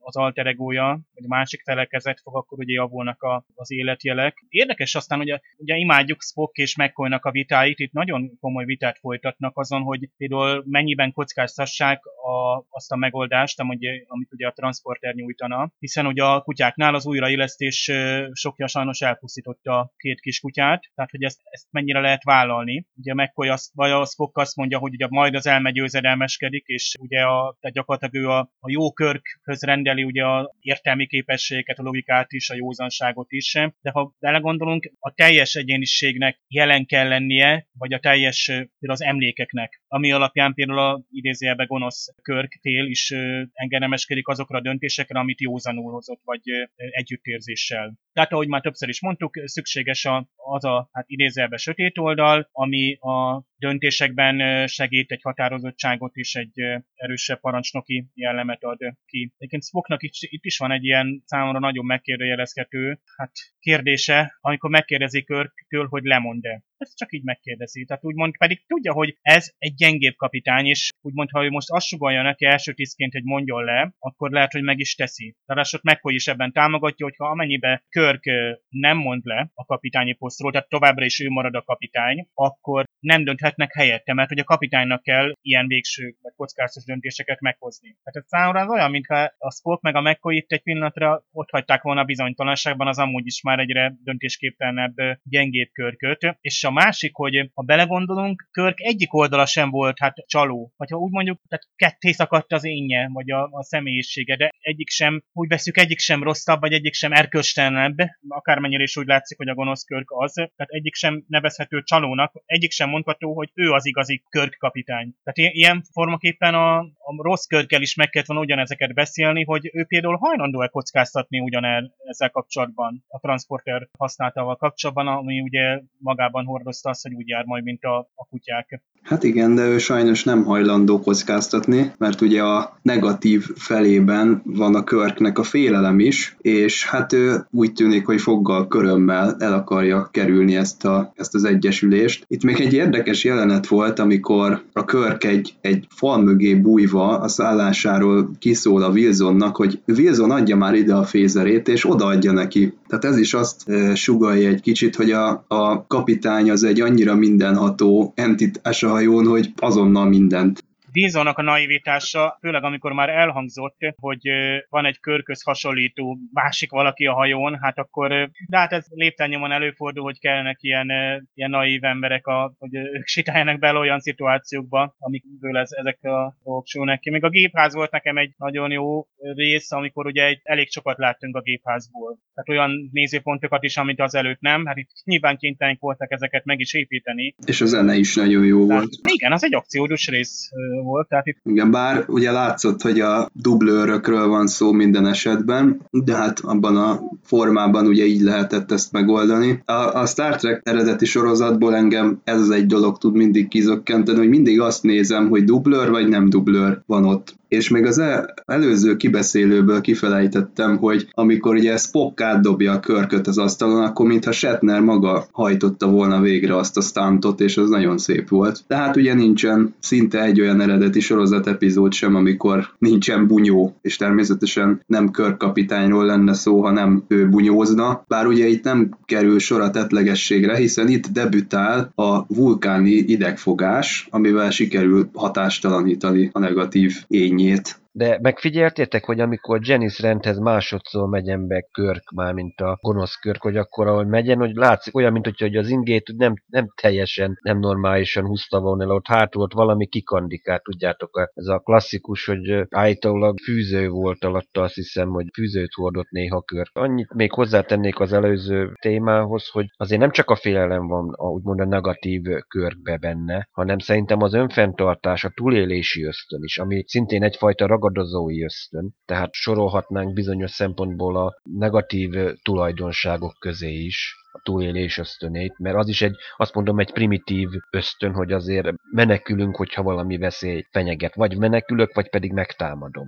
az alter egója, vagy a másik felekezet fog, akkor ugye javulnak a, az életjelek. Érdekes aztán, ugye, ugye imádjuk Spock és mccoy a vitáit, itt nagyon komoly vitát folytatnak azon, hogy például mennyiben kockáztassák a, azt a megoldást, amit, amit ugye a transporter nyújtana, hiszen ugye a kutyáknál az újraélesztés sokja sajnos elpusztította két kiskutyát, tehát hogy ezt, ezt mennyire lehet vállalni. Ugye McCoy azt, vagy a Spock azt mondja, hogy ugye majd az elme győzedelmeskedik, és ugye a, tehát gyakorlatilag ő a, a jó körkhöz rendeli ugye a értelmi képességeket, a logikát is, a józanságot is, de ha belegondolunk, a teljes egyéniségnek jelen kell lennie, vagy a teljes például az emlékeknek, ami alapján például a idézőjelben gonosz Körk tél is engedelmeskedik azokra a döntésekre, amit józanul hozott, vagy együttérzéssel. Tehát ahogy már többször is mondtuk, szükséges az a hát idézelbe sötét oldal, ami a döntésekben segít egy határozottságot is, egy erősebb parancsnoki jellemet ad ki. Egyébként Spocknak itt, is van egy ilyen számomra nagyon megkérdőjelezhető hát kérdése, amikor megkérdezik Körktől, hogy lemond-e. Ezt csak így megkérdezi. Tehát úgymond pedig tudja, hogy ez egy gyengébb kapitány, és úgymond, ha ő most azt sugalja neki első tisztként, hogy mondjon le, akkor lehet, hogy meg is teszi. Tarásot McCoy is ebben támogatja, hogyha amennyibe Körk nem mond le a kapitányi posztról, tehát továbbra is ő marad a kapitány, akkor nem dönthetnek helyette, mert hogy a kapitánynak kell ilyen végső vagy kockázatos döntéseket meghozni. Tehát ez számomra az olyan, mintha a Spock meg a McCoy itt egy pillanatra ott hagyták volna bizonytalanságban az amúgy is már egyre döntésképtelenebb gyengébb körköt. És a másik, hogy ha belegondolunk, Körk egyik oldala sem volt hát csaló. Vagy ha úgy mondjuk, tehát ketté szakadt az énje, vagy a, a személyisége, de egyik sem, úgy veszük, egyik sem rosszabb, vagy egyik sem erkölcstelenebb, akármennyire is úgy látszik, hogy a gonosz Körk az, tehát egyik sem nevezhető csalónak, egyik sem mondható, hogy ő az igazi Körk kapitány. Tehát ilyen formaképpen a, a rossz Körkkel is meg kellett volna ugyanezeket beszélni, hogy ő például hajlandó-e kockáztatni ugyanel ezzel kapcsolatban, a transporter használtával kapcsolatban, ami ugye magában hordozta azt, hogy úgy jár majd, mint a, a kutyák. Hát igen, de ő sajnos nem hajlandó kockáztatni, mert ugye a negatív felében van a Körknek a félelem is, és hát ő úgy tűnik, hogy foggal körömmel el akarja kerülni ezt, a, ezt az egyesülést. Itt még egy érdekes jelenet volt, amikor a Körk egy, egy fal mögé bújva a szállásáról kiszól a Wilsonnak, hogy Wilson adja már ide a fézerét, és odaadja neki. Tehát ez is azt e, sugalja egy kicsit, hogy a, a kapitány az egy annyira mindenható entitás hajón, hogy azonnal mindent Wilsonnak a naivitása, főleg amikor már elhangzott, hogy van egy körköz hasonlító másik valaki a hajón, hát akkor, de hát ez lépten előfordul, hogy kellnek ilyen, ilyen naív emberek, a, hogy ők sitáljanak bele olyan szituációkba, amikből ez, ezek a dolgok ki. Még a gépház volt nekem egy nagyon jó rész, amikor ugye egy, elég sokat láttunk a gépházból. Tehát olyan nézőpontokat is, amit az előtt nem, hát itt nyilván kénytelenek voltak ezeket meg is építeni. És a zene is nagyon jó Tehát, volt. Igen, az egy akciódus rész volt. Tehát itt... Igen, bár ugye látszott, hogy a dublőrökről van szó minden esetben, de hát abban a formában ugye így lehetett ezt megoldani. A, a Star Trek eredeti sorozatból engem ez az egy dolog tud mindig kizökkenteni, hogy mindig azt nézem, hogy dublőr vagy nem dublőr van ott és még az előző kibeszélőből kifelejtettem, hogy amikor ugye Spock átdobja a körköt az asztalon, akkor mintha Shatner maga hajtotta volna végre azt a stuntot, és az nagyon szép volt. Tehát ugye nincsen szinte egy olyan eredeti sorozat epizód sem, amikor nincsen bunyó, és természetesen nem körkapitányról lenne szó, hanem ő bunyózna, bár ugye itt nem kerül sor a tetlegességre, hiszen itt debütál a vulkáni idegfogás, amivel sikerül hatástalanítani a negatív ény yet. De megfigyeltétek, hogy amikor Janice rendhez másodszor megyen be Körk már, mint a gonosz Körk, hogy akkor ahogy megyen, hogy látszik olyan, mint hogy az ingét nem, nem teljesen, nem normálisan húzta volna el, ott hátul ott valami kikandikát, tudjátok, ez a klasszikus, hogy állítólag fűző volt alatta, azt hiszem, hogy fűzőt hordott néha Körk. Annyit még hozzátennék az előző témához, hogy azért nem csak a félelem van, a, úgymond a negatív Körkbe benne, hanem szerintem az önfenntartás, a túlélési ösztön is, ami szintén egyfajta ragadozói ösztön, tehát sorolhatnánk bizonyos szempontból a negatív tulajdonságok közé is a túlélés ösztönét, mert az is egy, azt mondom, egy primitív ösztön, hogy azért menekülünk, hogyha valami veszély fenyeget. Vagy menekülök, vagy pedig megtámadom.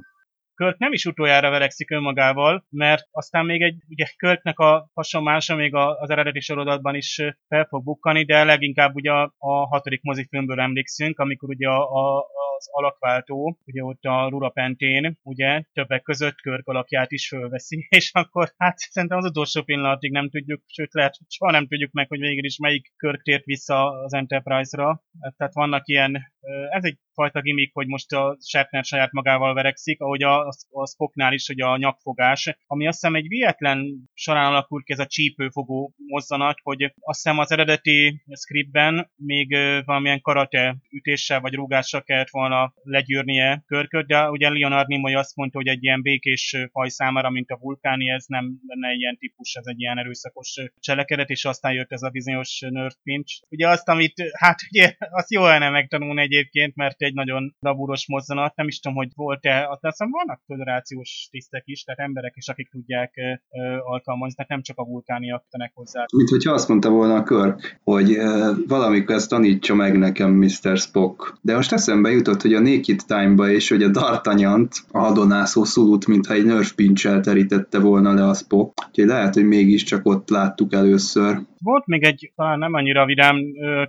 Kirk nem is utoljára verekszik önmagával, mert aztán még egy, ugye Kirknek a hasonlása még az eredeti sorozatban is fel fog bukkani, de leginkább ugye a, a hatodik mozifilmből emlékszünk, amikor ugye a, a, az alakváltó, ugye ott a Rura Pentén, ugye többek között Körk alakját is fölveszi, és akkor hát szerintem az utolsó pillanatig nem tudjuk, sőt lehet, hogy soha nem tudjuk meg, hogy végül is melyik Körk tért vissza az Enterprise-ra. Tehát vannak ilyen, ez egy fajta gimmick, hogy most a Shatner saját magával verekszik, ahogy a, a Spocknál is, hogy a nyakfogás, ami azt hiszem egy véletlen során alakult ki ez a csípőfogó mozzanat, hogy azt hiszem az eredeti scriptben még valamilyen karate ütéssel vagy rúgással kellett volna legyűrnie körköt, de ugye Leonard Nimoy azt mondta, hogy egy ilyen békés faj számára, mint a vulkáni, ez nem lenne ilyen típus, ez egy ilyen erőszakos cselekedet, és aztán jött ez a bizonyos nerd pinch. Ugye azt, amit, hát ugye, azt jó lenne megtanulni egyébként, mert egy nagyon bravúros mozzanat, nem is tudom, hogy volt-e, azt hiszem vannak föderációs tisztek is, tehát emberek is, akik tudják ö, alkalmazni, tehát nem csak a vulkániak tenek hozzá. Mint hogyha azt mondta volna a Körk, hogy ö, valamikor ezt tanítsa meg nekem Mr. Spock. De most eszembe jutott, hogy a Naked Time-ba és hogy a Dartanyant a hadonászó szulut, mintha egy nerf pincsel terítette volna le a Spock. Úgyhogy lehet, hogy mégiscsak ott láttuk először. Volt még egy talán nem annyira vidám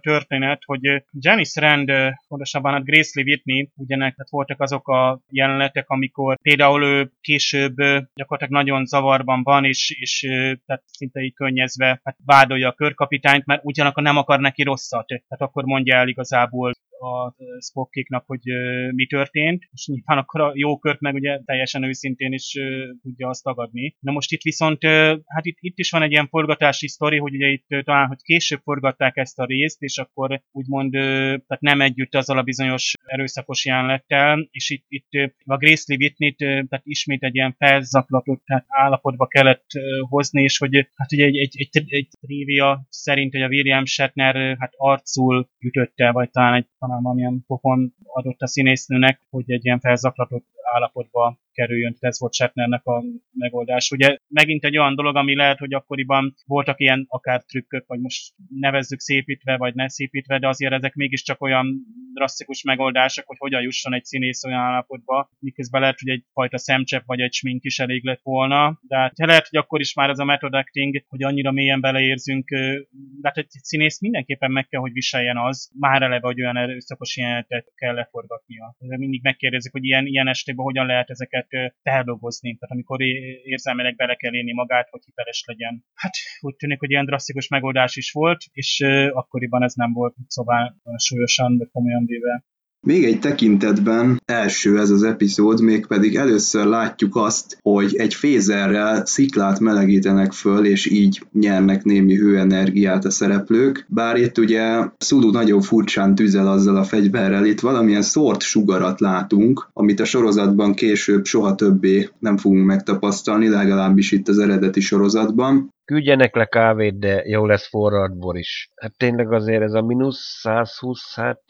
történet, hogy Janice Rand, pontosabban hát Grace Lee Whitney, ugyanek tehát voltak azok a jelenetek, amikor például ő később gyakorlatilag nagyon zavarban van, és, és tehát szinte így könnyezve hát vádolja a körkapitányt, mert ugyanakkor nem akar neki rosszat. Tehát akkor mondja el igazából a Spockiknak, hogy mi történt, és nyilván akkor a jó kört meg ugye teljesen őszintén is tudja azt tagadni. Na most itt viszont, hát itt, itt is van egy ilyen forgatási sztori, hogy ugye itt talán, hogy később forgatták ezt a részt, és akkor úgymond, tehát nem együtt azzal a bizonyos erőszakos jelenlettel, és itt, itt a Grace Whitney-t, tehát ismét egy ilyen felzaklatott tehát állapotba kellett hozni, és hogy hát ugye egy, egy, egy, egy trivia szerint, hogy a William Shatner hát arcul ütötte, vagy talán egy talán valamilyen pofon adott a színésznőnek, hogy egy ilyen felzaklatott állapotba kerüljön. Ez volt Shatnernek a megoldás. Ugye megint egy olyan dolog, ami lehet, hogy akkoriban voltak ilyen akár trükkök, vagy most nevezzük szépítve, vagy ne szépítve, de azért ezek mégiscsak olyan drasztikus megoldások, hogy hogyan jusson egy színész olyan állapotba, miközben lehet, hogy egyfajta szemcsepp vagy egy smink is elég lett volna, de hát lehet, hogy akkor is már ez a method acting, hogy annyira mélyen beleérzünk, de hát egy színész mindenképpen meg kell, hogy viseljen az, már eleve, hogy olyan erőszakos jelenetet kell leforgatnia. Mindig megkérdezik, hogy ilyen, ilyen estében hogyan lehet ezeket ezeket feldolgozni, tehát amikor érzelmileg bele kell élni magát, hogy hiteles legyen. Hát úgy tűnik, hogy ilyen drasztikus megoldás is volt, és akkoriban ez nem volt szóval súlyosan, de komolyan véve. Még egy tekintetben első ez az epizód, mégpedig először látjuk azt, hogy egy fézerrel sziklát melegítenek föl, és így nyernek némi hőenergiát a szereplők. Bár itt ugye Sulu nagyon furcsán tüzel azzal a fegyverrel, itt valamilyen szórt sugarat látunk, amit a sorozatban később soha többé nem fogunk megtapasztalni, legalábbis itt az eredeti sorozatban. Küldjenek le kávét, de jó lesz forradbor is. Hát tényleg azért ez a mínusz 120, hát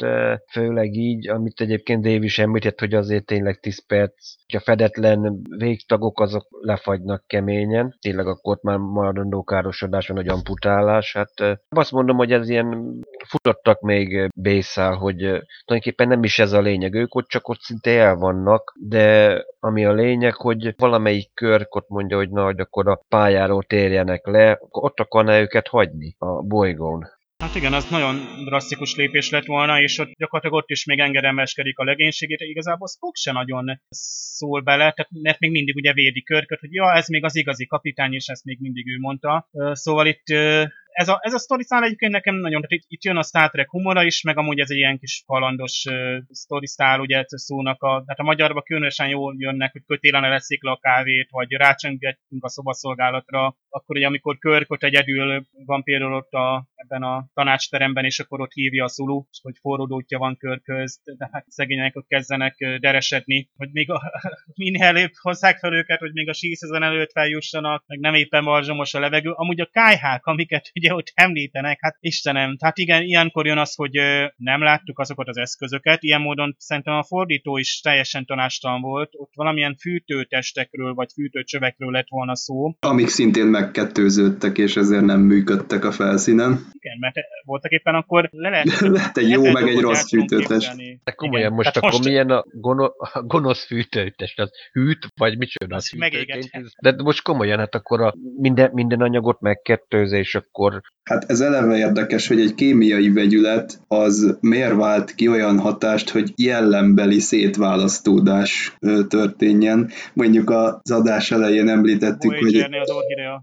főleg így, amit egyébként Dave is említett, hogy azért tényleg 10 perc, hogy a fedetlen végtagok azok lefagynak keményen, tényleg akkor már maradandó károsodás van, hogy amputálás, hát azt mondom, hogy ez ilyen futottak még bészál, hogy tulajdonképpen nem is ez a lényeg, ők ott csak ott szinte el vannak, de ami a lényeg, hogy valamelyik kör mondja, hogy na, akkor a pályáról térjenek le, ott akarná őket hagyni a bolygón. Hát igen, az nagyon drasztikus lépés lett volna, és ott gyakorlatilag ott is még engedemeskedik a legénységét, igazából Spock se nagyon szól bele, tehát, mert még mindig ugye védi körköt, hogy ja, ez még az igazi kapitány, és ezt még mindig ő mondta. Szóval itt ez a, ez a sztori szál egyébként nekem nagyon, tehát itt, itt jön a Star Trek humora is, meg amúgy ez egy ilyen kis kalandos uh, sztori szál, ugye szónak a, tehát a magyarba különösen jól jönnek, hogy kötélen leszik le a kávét, vagy rácsöngetünk a szobaszolgálatra, akkor ugye amikor Körkot egyedül van például ott a, ebben a tanácsteremben, és akkor ott hívja a Szulu, hogy forródótja van Körköz, de hát szegények ott kezdenek deresedni, hogy még a, minél előbb hozzák fel őket, hogy még a síszezon előtt feljussanak, meg nem éppen balzsomos a levegő. Amúgy a kájhák, amiket ugye ott említenek, hát Istenem, tehát igen, ilyenkor jön az, hogy nem láttuk azokat az eszközöket, ilyen módon szerintem a fordító is teljesen tanástalan volt, ott valamilyen fűtőtestekről vagy fűtőcsövekről lett volna szó. Amik szintén megkettőződtek, és ezért nem működtek a felszínen. Igen, mert voltak éppen akkor le lehet... lehet egy jó, meg egy rossz fűtőtest. De komolyan, Igen, most akkor most... milyen a, gono, a gonosz fűtőtest? Az hűt, vagy micsoda az De most komolyan, hát akkor a minden, minden anyagot megkettőzés, és akkor Hát ez eleve érdekes, hogy egy kémiai vegyület az miért vált ki olyan hatást, hogy jellembeli szétválasztódás történjen. Mondjuk az adás elején említettük, hogy...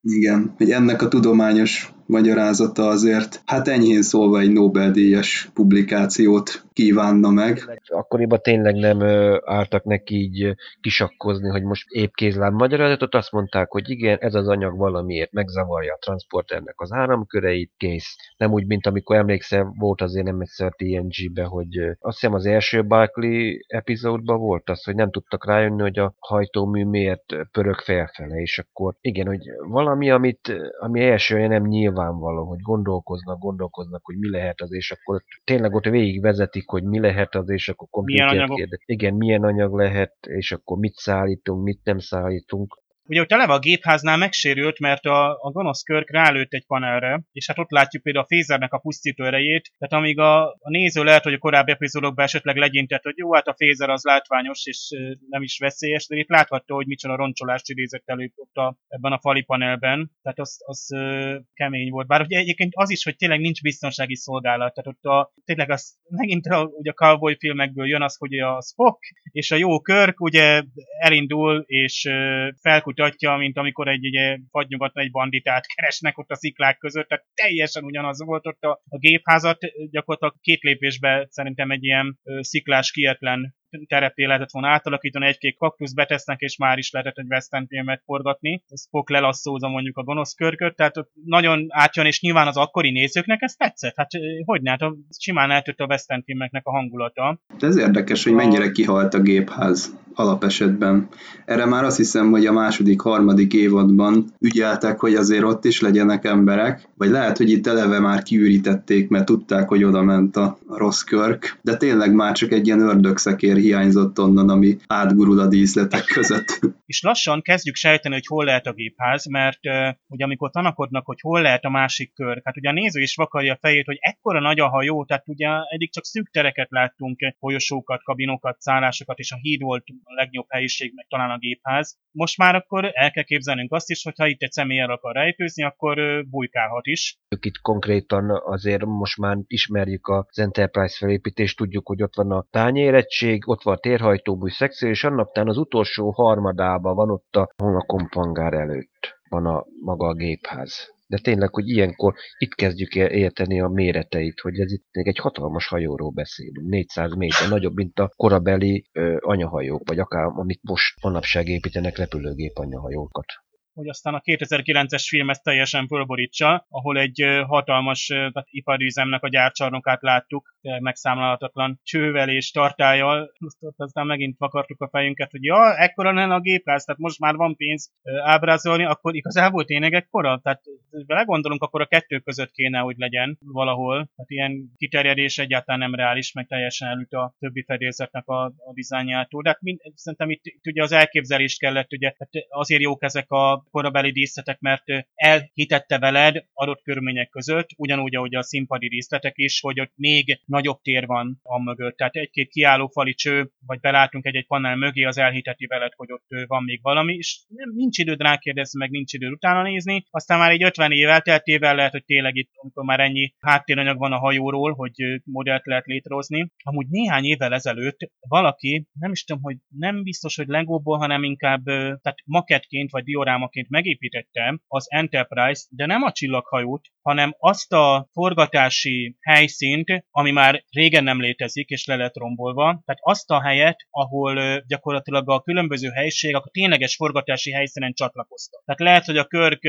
Az igen, hogy ennek a tudományos magyarázata azért, hát enyhén szólva egy Nobel-díjas publikációt kívánna meg. Akkoriban tényleg nem álltak neki így kisakkozni, hogy most épp kézlán magyarázatot, azt mondták, hogy igen, ez az anyag valamiért megzavarja a transporternek az áramköreit, kész. Nem úgy, mint amikor emlékszem, volt azért nem egyszer TNG-be, hogy azt hiszem az első Barkley epizódban volt az, hogy nem tudtak rájönni, hogy a hajtómű miért pörög felfele, és akkor igen, hogy valami, amit, ami első nem nyilvánvaló, hogy gondolkoznak, gondolkoznak, hogy mi lehet az, és akkor tényleg ott végig vezetik, hogy mi lehet az, és akkor anyagok? Kérdez. Igen, milyen anyag lehet, és akkor mit szállítunk, mit nem szállítunk Ugye ott eleve a gépháznál megsérült, mert a, a gonosz Körk rálőtt egy panelre, és hát ott látjuk például a Fézernek a pusztító erejét, tehát amíg a, a néző lehet, hogy a korábbi epizódokban esetleg legyintett, hogy jó, hát a Fézer az látványos és nem is veszélyes, de itt láthatta, hogy micsoda roncsolást idézett elő ott a, ebben a fali panelben, tehát az, az ö, kemény volt. Bár ugye egyébként az is, hogy tényleg nincs biztonsági szolgálat, tehát ott a, tényleg az megint a, ugye a cowboy filmekből jön az, hogy a Spock és a jó Körk ugye elindul és ö, felkutatja, mint amikor egy ugye, fagynyugatna egy banditát keresnek ott a sziklák között, tehát teljesen ugyanaz volt ott a, a gépházat, gyakorlatilag két lépésbe szerintem egy ilyen ö, sziklás, kietlen terepé lehetett volna átalakítani, egy-két kaktusz betesznek, és már is lehetett egy western filmet forgatni. Spock lelasszózza mondjuk a gonosz körköt, tehát nagyon átjön, és nyilván az akkori nézőknek ez tetszett. Hát hogy ne, hát simán eltört a western filmeknek a hangulata. De ez érdekes, hogy mennyire kihalt a gépház alapesetben. Erre már azt hiszem, hogy a második, harmadik évadban ügyeltek, hogy azért ott is legyenek emberek, vagy lehet, hogy itt eleve már kiürítették, mert tudták, hogy oda ment a rossz körk, de tényleg már csak egy ilyen ördögszekér hiányzott onnan, ami átgurul a díszletek között. És lassan kezdjük sejteni, hogy hol lehet a gépház, mert uh, ugye amikor tanakodnak, hogy hol lehet a másik kör, hát ugye a néző is vakarja a fejét, hogy ekkora nagy a hajó, tehát ugye eddig csak szűk tereket láttunk, folyosókat, kabinokat, szállásokat, és a híd volt a legnagyobb helyiség, meg talán a gépház. Most már akkor el kell képzelnünk azt is, hogy ha itt egy személy el akar rejtőzni, akkor bujkálhat is. Itt konkrétan azért most már ismerjük az Enterprise felépítést, tudjuk, hogy ott van a tányéregység, ott van a térhajtóbúj szekció, és után az utolsó harmadában van ott a, a kompangár előtt van a maga a gépház. De tényleg, hogy ilyenkor itt kezdjük érteni a méreteit, hogy ez itt még egy hatalmas hajóról beszélünk. 400 méter, nagyobb, mint a korabeli ö, anyahajók, vagy akár amit most manapság építenek repülőgép anyahajókat hogy aztán a 2009-es film ezt teljesen fölborítsa, ahol egy hatalmas tehát ipari üzemnek a gyárcsarnokát láttuk, megszámlálhatatlan csővel és tartályal, azt aztán megint vakartuk a fejünket, hogy ja, ekkora lenne a gépláz, tehát most már van pénz ábrázolni, akkor igazából tényleg ekkora? Tehát belegondolunk, akkor a kettő között kéne, hogy legyen valahol. Tehát ilyen kiterjedés egyáltalán nem reális, meg teljesen előtt a többi fedélzetnek a, a dizájnjától. De hát mind, szerintem itt, ugye az elképzelést kellett, ugye hát azért jók ezek a korabeli díszletek, mert elhitette veled adott körülmények között, ugyanúgy, ahogy a színpadi díszletek is, hogy ott még nagyobb tér van a mögött. Tehát egy-két kiálló fali cső, vagy belátunk egy-egy panel mögé, az elhiteti veled, hogy ott van még valami, és nem, nincs időd rákérdezni, meg nincs időd utána nézni. Aztán már egy 50 év elteltével lehet, hogy tényleg itt, amikor már ennyi háttéranyag van a hajóról, hogy modellt lehet létrehozni. Amúgy néhány évvel ezelőtt valaki, nem is tudom, hogy nem biztos, hogy Legóból, hanem inkább tehát maketként vagy diorámaként megépítette az Enterprise, de nem a csillaghajót, hanem azt a forgatási helyszínt, ami már régen nem létezik, és le lett rombolva, tehát azt a helyet, ahol gyakorlatilag a különböző helyiségek a tényleges forgatási helyszínen csatlakoztak. Tehát lehet, hogy a Körk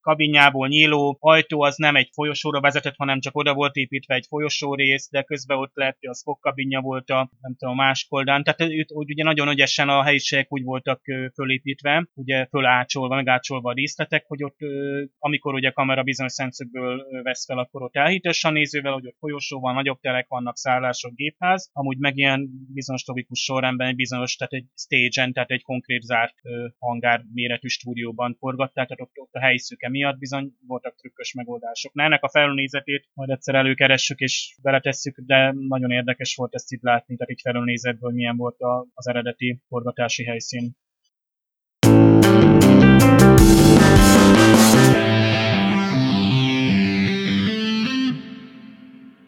kabinjából nyíló ajtó az nem egy folyosóra vezetett, hanem csak oda volt építve egy folyosó rész, de közben ott lehet, hogy a Spock kabinja volt a, nem tudom, a más koldán. Tehát úgy, ugye nagyon ügyesen a helyiségek úgy voltak fölépítve, ugye fölácsolva, megácsolva a díszletek, hogy ott, amikor ugye a kamera bizonyos szemszögből vesz fel, akkor ott elhites a nézővel, hogy ott folyosó van, nagyobb terek vannak, szállások, gépház, amúgy meg ilyen bizonyos logikus sorrendben egy bizonyos, tehát egy stage-en, tehát egy konkrét zárt hangár méretű stúdióban forgatták, tehát ott, ott a helyszüke miatt bizony voltak trükkös megoldások. Na ennek a felülnézetét majd egyszer előkeressük és beletesszük, de nagyon érdekes volt ezt itt látni, tehát egy felülnézetből milyen volt az eredeti forgatási helyszín.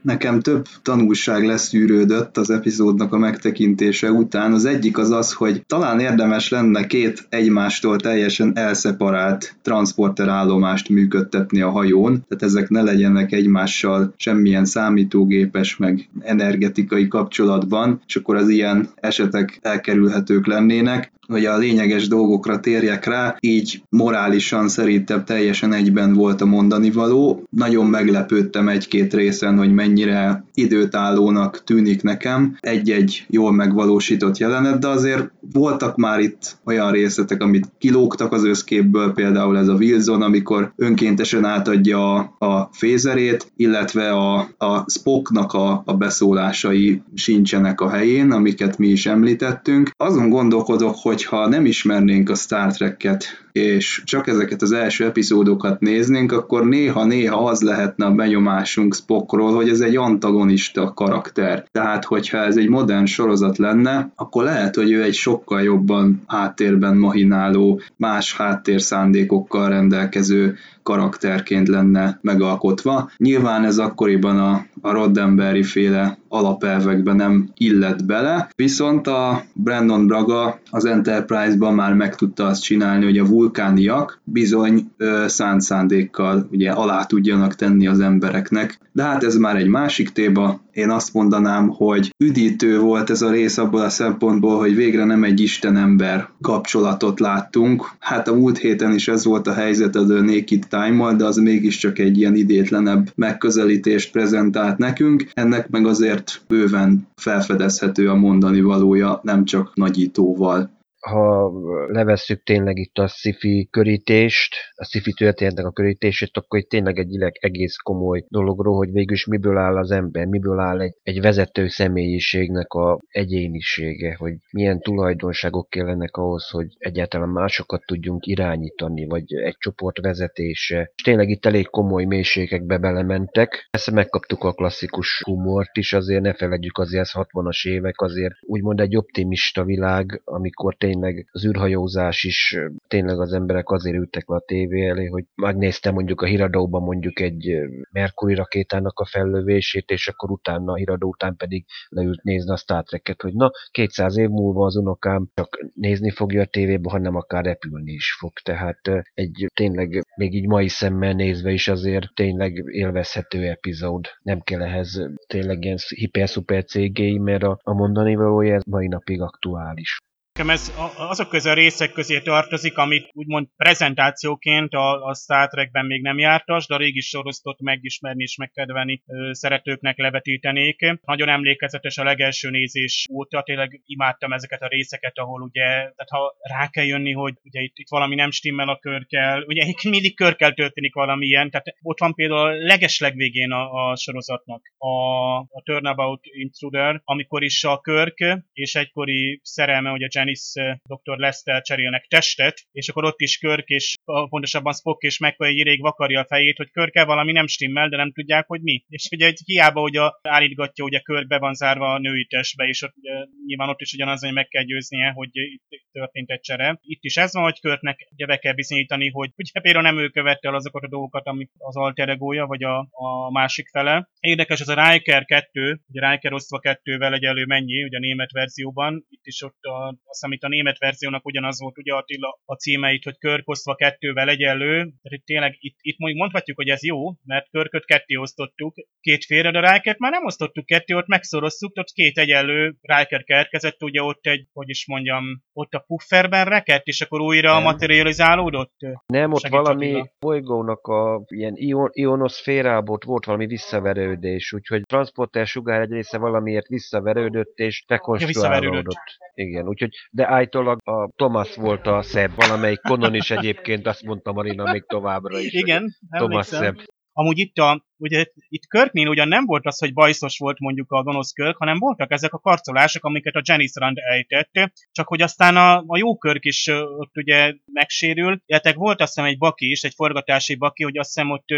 Nekem több tanulság leszűrődött az epizódnak a megtekintése után. Az egyik az az, hogy talán érdemes lenne két egymástól teljesen elszeparált transporterállomást működtetni a hajón, tehát ezek ne legyenek egymással semmilyen számítógépes meg energetikai kapcsolatban, és akkor az ilyen esetek elkerülhetők lennének hogy a lényeges dolgokra térjek rá, így morálisan szerintem teljesen egyben volt a mondani való. Nagyon meglepődtem egy-két részen, hogy mennyire időtállónak tűnik nekem, egy-egy jól megvalósított jelenet, de azért voltak már itt olyan részletek, amit kilógtak az összképből, például ez a Wilson, amikor önkéntesen átadja a, fézerét, illetve a, a Spocknak a, a beszólásai sincsenek a helyén, amiket mi is említettünk. Azon gondolkodok, hogy ha nem ismernénk a Star Trek-et, és csak ezeket az első epizódokat néznénk, akkor néha-néha az lehetne a benyomásunk Spockról, hogy ez egy antagonista karakter. Tehát, hogyha ez egy modern sorozat lenne, akkor lehet, hogy ő egy sokkal jobban háttérben mahináló, más háttérszándékokkal rendelkező karakterként lenne megalkotva. Nyilván ez akkoriban a, a Roddenberry féle alapelvekben nem illet bele, viszont a Brandon Braga az Enterprise-ban már meg tudta azt csinálni, hogy a vulkániak bizony ö, szánt szándékkal ugye alá tudjanak tenni az embereknek, de hát ez már egy másik téma, én azt mondanám, hogy üdítő volt ez a rész abból a szempontból, hogy végre nem egy istenember kapcsolatot láttunk. Hát a múlt héten is ez volt a helyzet a The Naked time de az mégiscsak egy ilyen idétlenebb megközelítést prezentált nekünk. Ennek meg azért bőven felfedezhető a mondani valója, nem csak nagyítóval ha levesszük tényleg itt a sci körítést, a sci történetnek a körítését, akkor itt tényleg egy egész komoly dologról, hogy végül is miből áll az ember, miből áll egy, egy vezető személyiségnek a egyénisége, hogy milyen tulajdonságok kellenek ahhoz, hogy egyáltalán másokat tudjunk irányítani, vagy egy csoport vezetése. És tényleg itt elég komoly mélységekbe belementek. Ezt megkaptuk a klasszikus humort is, azért ne feledjük, azért ez 60-as évek, azért úgymond egy optimista világ, amikor tényleg tényleg az űrhajózás is, tényleg az emberek azért ültek le a tévé elé, hogy megnéztem mondjuk a híradóban mondjuk egy Mercury rakétának a fellövését, és akkor utána a híradó után pedig leült nézni a Star Trek-et, hogy na, 200 év múlva az unokám csak nézni fogja a tévébe, hanem akár repülni is fog. Tehát egy tényleg még így mai szemmel nézve is azért tényleg élvezhető epizód. Nem kell ehhez tényleg ilyen hiper-szuper cégéi, mert a, a mondani valója mai napig aktuális. Nekem ez azok közé a részek közé tartozik, amit úgymond prezentációként a, a Star Trekben még nem jártas, de a régi sorosztot megismerni és megkedvelni szeretőknek levetítenék. Nagyon emlékezetes a legelső nézés óta, tényleg imádtam ezeket a részeket, ahol ugye, tehát ha rá kell jönni, hogy ugye itt, itt valami nem stimmel a körkel, ugye mindig körkel történik valami ilyen, tehát ott van például a legesleg a, a sorozatnak a, a Turnabout Intruder, amikor is a körk és egykori szerelme, ugye Janice dr. Lester cserélnek testet, és akkor ott is Körk és pontosabban Spock és McCoy egy vakarja a fejét, hogy Körke valami nem stimmel, de nem tudják, hogy mi. És ugye egy hiába, hogy a, állítgatja, hogy a Körk be van zárva a női testbe, és ott, ugye, nyilván ott is ugyanaz, hogy meg kell győznie, hogy itt történt egy csere. Itt is ez van, hogy Körknek ugye be kell bizonyítani, hogy ugye például nem ő követte el azokat a dolgokat, amik az alter egója, vagy a, a másik fele. Érdekes ez a Riker 2, ugye Riker osztva kettővel egyelő mennyi, ugye a német verzióban, itt is ott a, hiszem itt a német verziónak ugyanaz volt ugye Attila a címeit, hogy körkosztva kettővel egyenlő, tehát itt tényleg itt, itt mondhatjuk, hogy ez jó, mert körköt ketté osztottuk, két félre, de Riker már nem osztottuk ketté, ott megszoroztuk, ott két egyenlő Riker kerkezett, ugye ott egy, hogy is mondjam, ott a pufferben rekett, és akkor újra nem. materializálódott? Nem, ott Segíts valami Attila. bolygónak a ilyen ion, ionoszférából volt valami visszaverődés, úgyhogy transporter sugár egy része valamiért visszaverődött és rekonstruálódott. Ja, Igen, úgyhogy de állítólag a Thomas volt a szebb, valamelyik konon is egyébként azt mondta Marina még továbbra is. Igen, Thomas szebb. Amúgy itt a ugye itt Körknél ugyan nem volt az, hogy bajszos volt mondjuk a gonosz Körk, hanem voltak ezek a karcolások, amiket a Janice Rand ejtett, csak hogy aztán a, a jó Körk is ott ugye megsérül, illetve volt azt hiszem egy baki is, egy forgatási baki, hogy azt hiszem ott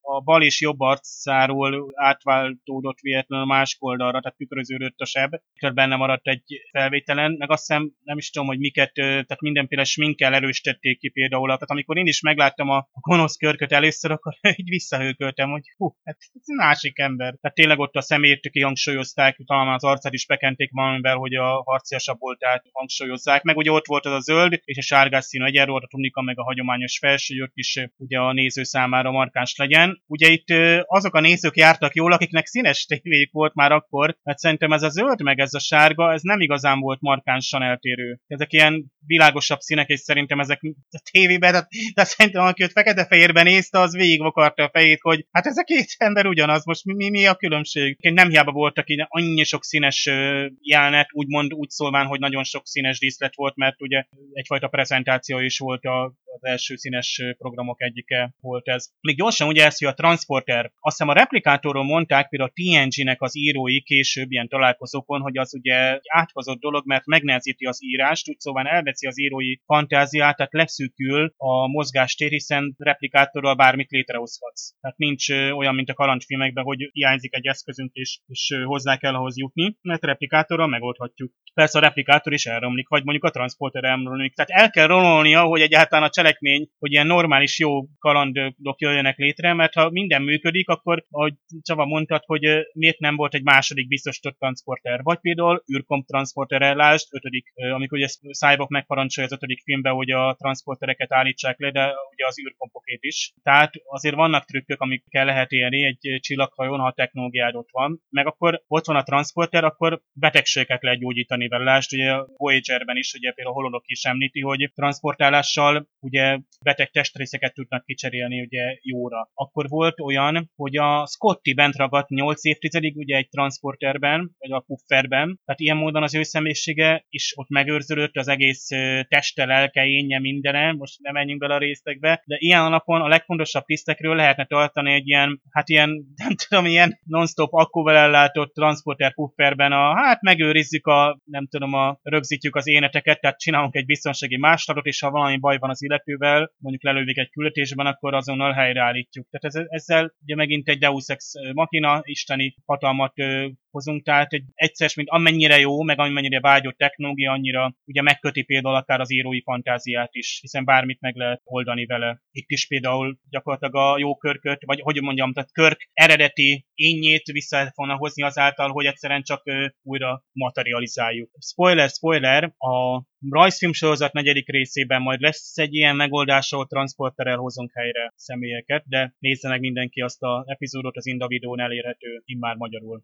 a bal és jobb arcáról átváltódott véletlenül a másik oldalra, tehát tükröződött a seb, benne maradt egy felvételen, meg azt hiszem nem is tudom, hogy miket, tehát mindenféle sminkkel erősítették ki például, tehát amikor én is megláttam a gonosz körköt először, akkor így visszahőköltem, hogy hú, hát ez másik ember. Tehát tényleg ott a szemét kihangsúlyozták, talán az arcát is bekenték valamivel, hogy a harciasabb voltát hangsúlyozzák. Meg ugye ott volt az a zöld és a sárgás színű egyenruhat, a tunika, meg a hagyományos felsőjök is ugye a néző számára markáns legyen. Ugye itt azok a nézők jártak jól, akiknek színes tévék volt már akkor, mert szerintem ez a zöld meg ez a sárga, ez nem igazán volt markánsan eltérő. Ezek ilyen világosabb színek, és szerintem ezek a tévében, tehát, tehát szerintem aki ott fekete-fehérben nézte, az végigvakarta a fejét, hogy hát ezek ember ugyanaz, most mi, mi, a különbség? Nem hiába voltak így annyi sok színes jelenet, úgymond úgy szólván, hogy nagyon sok színes díszlet volt, mert ugye egyfajta prezentáció is volt az első színes programok egyike volt ez. Még gyorsan ugye ez, hogy a Transporter, azt hiszem a replikátorról mondták, például a TNG-nek az írói később ilyen találkozókon, hogy az ugye egy átkozott dolog, mert megnehezíti az írást, úgy szóval elveszi az írói fantáziát, tehát leszűkül a mozgástér, hiszen replikátorral bármit létrehozhatsz. Tehát nincs olyan, mint a kalandfilmekben, hogy hiányzik egy eszközünk, és, és hozzá kell ahhoz jutni, mert replikátorral megoldhatjuk. Persze a replikátor is elromlik, vagy mondjuk a transporter elromlik. Tehát el kell romolnia, hogy egyáltalán a cselekmény, hogy ilyen normális jó kalandok jöjjenek létre, mert ha minden működik, akkor, ahogy Csaba mondtad, hogy miért nem volt egy második biztosított transporter. Vagy például űrkomp transporter ellást, ötödik, amikor ugye Cyborg megparancsolja az ötödik filmben, hogy a transportereket állítsák le, de ugye az űrkompokét is. Tehát azért vannak trükkök, amikkel lehet élni egy csillaghajón, ha a technológiád ott van. Meg akkor ott van a transporter, akkor betegségeket lehet gyógyítani vele. Lásd, ugye a Voyager-ben is, ugye például a Hololok is említi, hogy transportálással ugye beteg testrészeket tudnak kicserélni ugye jóra. Akkor volt olyan, hogy a Scotty bent ragadt 8 évtizedig ugye egy transporterben, vagy a pufferben, tehát ilyen módon az ő személyisége is ott megőrződött, az egész teste, lelke, énje, mindene, most nem menjünk bele a részekbe, de ilyen alapon a legfontosabb tisztekről lehetne tartani egy ilyen, hát ilyen, nem tudom, ilyen non-stop akkúval ellátott transporter pufferben a, hát megőrizzük a, nem tudom, a, rögzítjük az éneteket, tehát csinálunk egy biztonsági máslatot, és ha valami baj van az illetővel, mondjuk lelődik egy küldetésben, akkor azonnal helyreállítjuk. Tehát ez, ezzel ugye megint egy Deus Ex Machina, isteni hatalmat hozunk, tehát egy egyszer, mint amennyire jó, meg amennyire vágyott technológia, annyira ugye megköti például akár az írói fantáziát is, hiszen bármit meg lehet oldani vele. Itt is például gyakorlatilag a jó körköt, vagy hogy mondjam, tehát körk eredeti énjét vissza volna hozni azáltal, hogy egyszerűen csak újra materializáljuk. Spoiler, spoiler, a rajzfilm sorozat negyedik részében majd lesz egy ilyen megoldás, ahol transporterrel hozunk helyre személyeket, de nézze meg mindenki azt a epizódot, az Inda videón elérhető immár magyarul.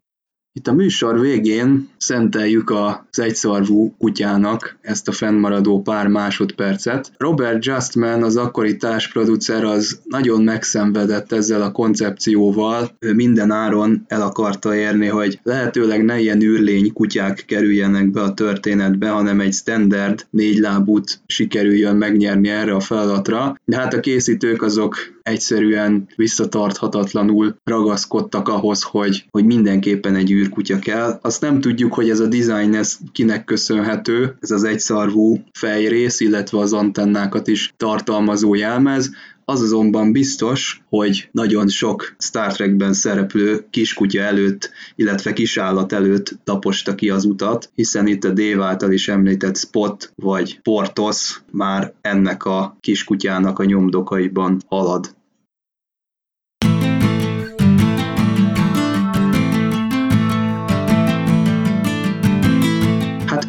Itt a műsor végén szenteljük az egyszarvú kutyának ezt a fennmaradó pár másodpercet. Robert Justman, az akkori társproducer, az nagyon megszenvedett ezzel a koncepcióval. Ő minden áron el akarta érni, hogy lehetőleg ne ilyen űrlény kutyák kerüljenek be a történetbe, hanem egy standard négy lábút sikerüljön megnyerni erre a feladatra. De hát a készítők azok egyszerűen visszatarthatatlanul ragaszkodtak ahhoz, hogy, hogy mindenképpen egy űrkutya kell. Azt nem tudjuk, hogy ez a design ez kinek köszönhető, ez az egyszarvú fejrész, illetve az antennákat is tartalmazó jelmez, az azonban biztos, hogy nagyon sok Star Trekben szereplő kiskutya előtt, illetve kisállat előtt taposta ki az utat, hiszen itt a Dave által is említett Spot vagy Portos már ennek a kiskutyának a nyomdokaiban halad.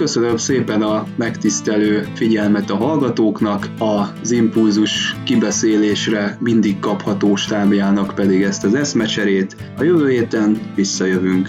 Köszönöm szépen a megtisztelő figyelmet a hallgatóknak, az impulzus kibeszélésre mindig kapható stábjának pedig ezt az eszmecserét. A jövő héten visszajövünk.